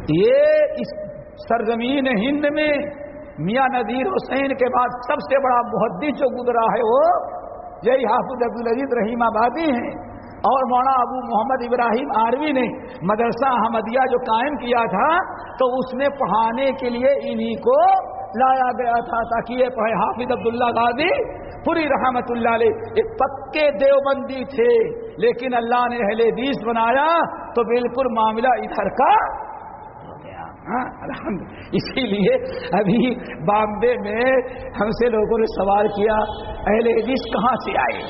یہ اس سرزمین ہند میں میاں نذیر حسین کے بعد سب سے بڑا محدث جو گزرا ہے وہ یہی حافظ عبدالعزیز رحیم آبادی ہیں۔ اور مولانا ابو محمد ابراہیم آروی نے مدرسہ احمدیہ جو قائم کیا تھا، تو اس میں پڑھانے کے لیے انہی کو لایا گیا تھا تاکہ یہ پڑھے۔ حافظ عبداللہ غازی، پوری رحمت اللہ علیہ، ایک پکے دیوبندی تھے، لیکن اللہ نے اہل حدیث بنایا تو بالکل معاملہ ادھر کا ہاں، الحمد اسی لیے ابھی بامبے میں ہم سے لوگوں نے سوال کیا، اہل حدیث کہاں سے آئے؟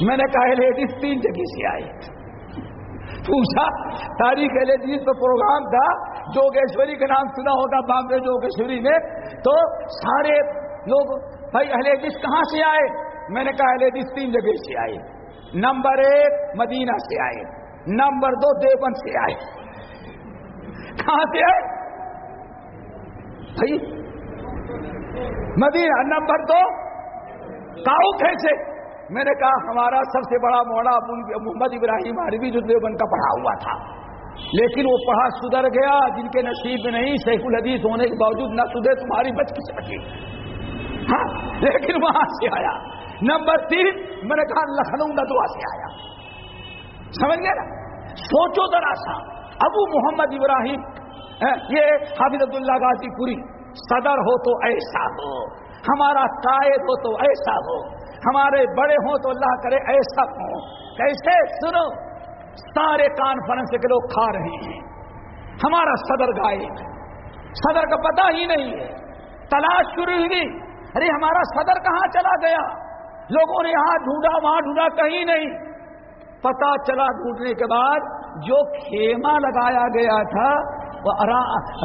میں نے کہا اہل حدیث جی، تین جگہ سے آئے۔ پوچھا، تاریخ اہل حدیث پہ پروگرام تھا، جوگیشوری کا نام سنا ہوگا، بامبے جوگیشوری میں۔ تو سارے لوگ، بھائی، اہل حدیث کہاں سے آئے؟ میں نے کہا، اہل حدیث تین جگہ سے آئے۔ نمبر ایک، مدینہ سے آئے۔ نمبر دو، دیوبند سے آئے۔ کہاں سے آئے؟ بھائی، مدینہ۔ نمبر دو، کاؤ کیسے؟ میں نے کہا ہمارا سب سے بڑا موڑا محمد ابراہیم عربی جو دیوبند کا پڑھا ہوا تھا۔ لیکن وہ پڑھا سدھر گیا، جن کے نصیب میں نہیں سیف الحدیث ہونے کے باوجود نہ سدھے تمہاری بچ کی سکے۔ ہاں لیکن وہاں سے آیا۔ نمبر تین، میں نے کہا لکھنؤ ندوا سے آیا۔ سمجھ گئے نا؟ سوچو ذرا سا۔ ابو محمد ابراہیم ہاں، یہ حافظ عبداللہ غازی پوری، صدر ہو تو ایسا ہو، ہمارا قائد ہو تو ایسا ہو۔ ہمارے بڑے ہوں تو اللہ کرے ایسا ہو کیسے؟ سنو۔ سارے کانفرنس کے لوگ کھا رہے ہیں۔ ہمارا صدر غائب صدر کا پتہ ہی نہیں ہے۔ تلاش شروع ہوئی ارے، ہمارا صدر کہاں چلا گیا؟ لوگوں نے یہاں ڈھونڈا، وہاں ڈھونڈا کہیں نہیں۔ پتا چلا ڈھونڈنے کے بعد جو کھیما لگایا گیا تھا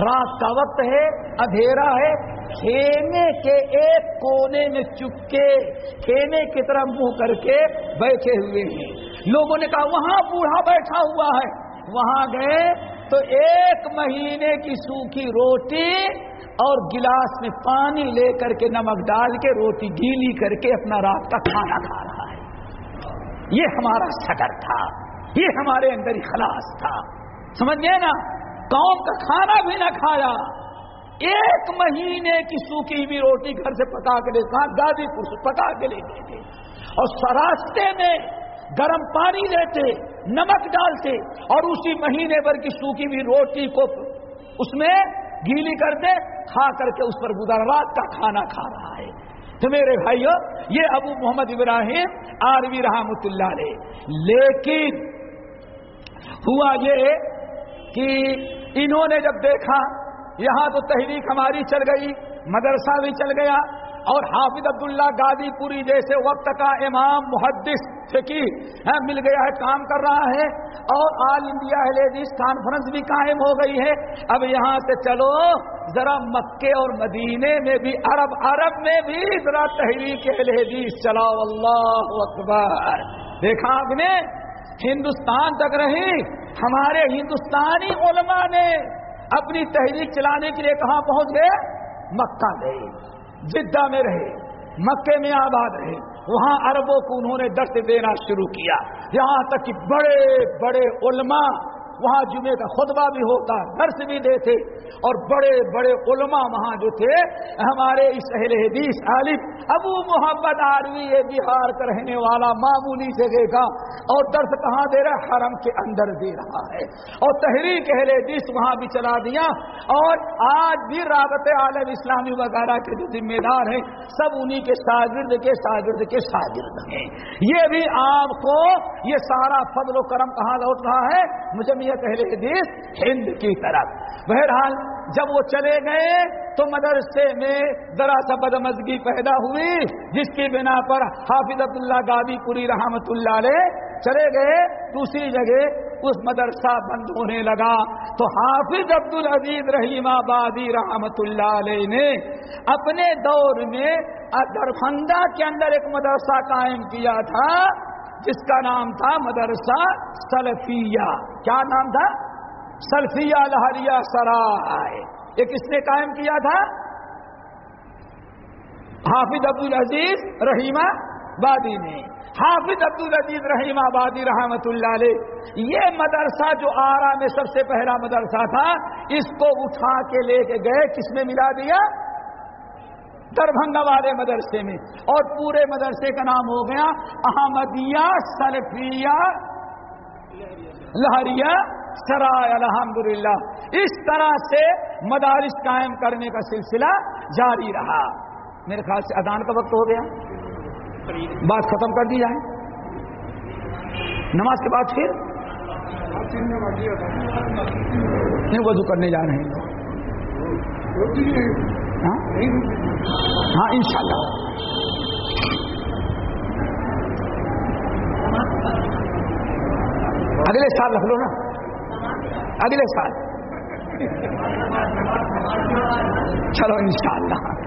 رات کا وقت ہے، اندھیرا ہے۔ کھیمے کے ایک کونے میں چپکے کھیمے کی طرح منہ کر کے بیٹھے ہوئے ہیں۔ لوگوں نے کہا، وہاں بوڑھا بیٹھا ہوا ہے۔ وہاں گئے تو ایک مہینے کی سوکھی روٹی اور گلاس میں پانی لے کر کے نمک ڈال کے روٹی گیلی کر کے اپنا رات کا کھانا کھا رہا ہے۔ یہ ہمارا صدر تھا۔ یہ ہمارے اندر اخلاص تھا۔ سمجھ گئے نا؟ قوم کا کھانا بھی نہ کھایا۔ ایک مہینے کی سوکھی ہوئی روٹی گھر سے پکا کے لے گادی پور سے پکا کے لے گئے۔ تھے اور سراستے میں گرم پانی لیتے، نمک ڈالتے اور اسی مہینے بھر کی سوکھی ہوئی روٹی کو اس میں گیلی کر دے، کھا کر کے اس پر گزار رات کا کھانا کھا رہا ہے۔ تو میرے بھائیو، یہ ابو محمد ابراہیم آروی رحمت اللہ علیہ۔ لیکن ہوا یہ کہ انہوں نے جب دیکھا یہاں تو تحریک ہماری چل گئی، مدرسہ بھی چل گیا اور حافظ عبداللہ گادی پوری جیسے وقت کا امام، محدث فکی مل گیا ہے، کام کر رہا ہے اور آل انڈیا لیڈیز کانفرنس بھی قائم ہو گئی ہے۔ اب یہاں سے چلو، ذرا مکے اور مدینے میں بھی، عرب عرب میں بھی ذرا تحریک حدیث چلاؤ، اللہ اکبر۔ دیکھا آپ نے؟ ہندوستان تک رہی، ہمارے ہندوستانی علماء نے اپنی تحریک چلانے کے لیے کہاں پہنچ گئے؟ مکہ گئے جدہ میں رہے مکے میں آباد رہے۔ وہاں عربوں کو انہوں نے درس دینا شروع کیا۔ یہاں تک کہ بڑے بڑے علماء، وہاں جمعے کا خطبہ بھی ہوتا، درس بھی دیتے۔ اور بڑے بڑے علماء وہاں جو تھے، ہمارے اس اہل حدیث عالم ابو محمد آروی یہ بہار کا رہنے والا معمولی جگہ کا اور درس کہاں دے رہا حرم کے اندر دے رہا ہے۔ اور تحریک اہل حدیث وہاں بھی چلا دیا اور آج بھی رابط عالم اسلامی وغیرہ کے جو ذمہ دار ہیں، سب انہی کے شاگرد کے شاگرد کے شاگرد ہیں۔ یہ بھی آپ کو یہ سارا فضل و کرم کہاں لوٹ رہا ہے؟ مجھے اہل حدیث ہند کی طرف۔ بہرحال جب وہ چلے گئے تو مدرسے میں ذرا سا بدمزگی پیدا ہوئی، جس کی بنا پر حافظ عبداللہ گادی پوری رحمت اللہ علیہ چلے گئے۔ دوسری جگہ اس مدرسہ بند ہونے لگا۔ تو حافظ عبد العزیز رحیم آبادی رحمت اللہ علیہ نے اپنے دور میں دربھنگا کے اندر ایک مدرسہ قائم کیا تھا، جس کا نام تھا مدرسہ سلفیہ۔ کیا نام تھا؟ سلفیہ لہریہ سرائے۔ یہ کس نے قائم کیا تھا؟ حافظ عبد العزیز رحیمہ بادی نے۔ حافظ عبد العزیز رحیم آبادی رحمت اللہ علیہ۔ یہ مدرسہ جو آرا میں سب سے پہلا مدرسہ تھا، اس کو اٹھا کے لے کے گئے، کس میں ملا دیا؟ دربھنگا والے مدرسے میں۔ اور پورے مدرسے کا نام ہو گیا احمدیہ سلفیہ لہریہ سرائے الحمد للہ اس طرح سے مدارس قائم کرنے کا سلسلہ جاری رہا۔ میرے خیال سے ادان کا وقت ہو گیا۔ بات ختم کر دی جائے۔ نماز کے بعد پھر نہیں، وضو کرنے جا رہے ہیں۔ ہاں؟, ہاں، ان شاء اللہ اگلے سال رکھ لو نا۔ اگلے سال۔ چلو ان شاء اللہ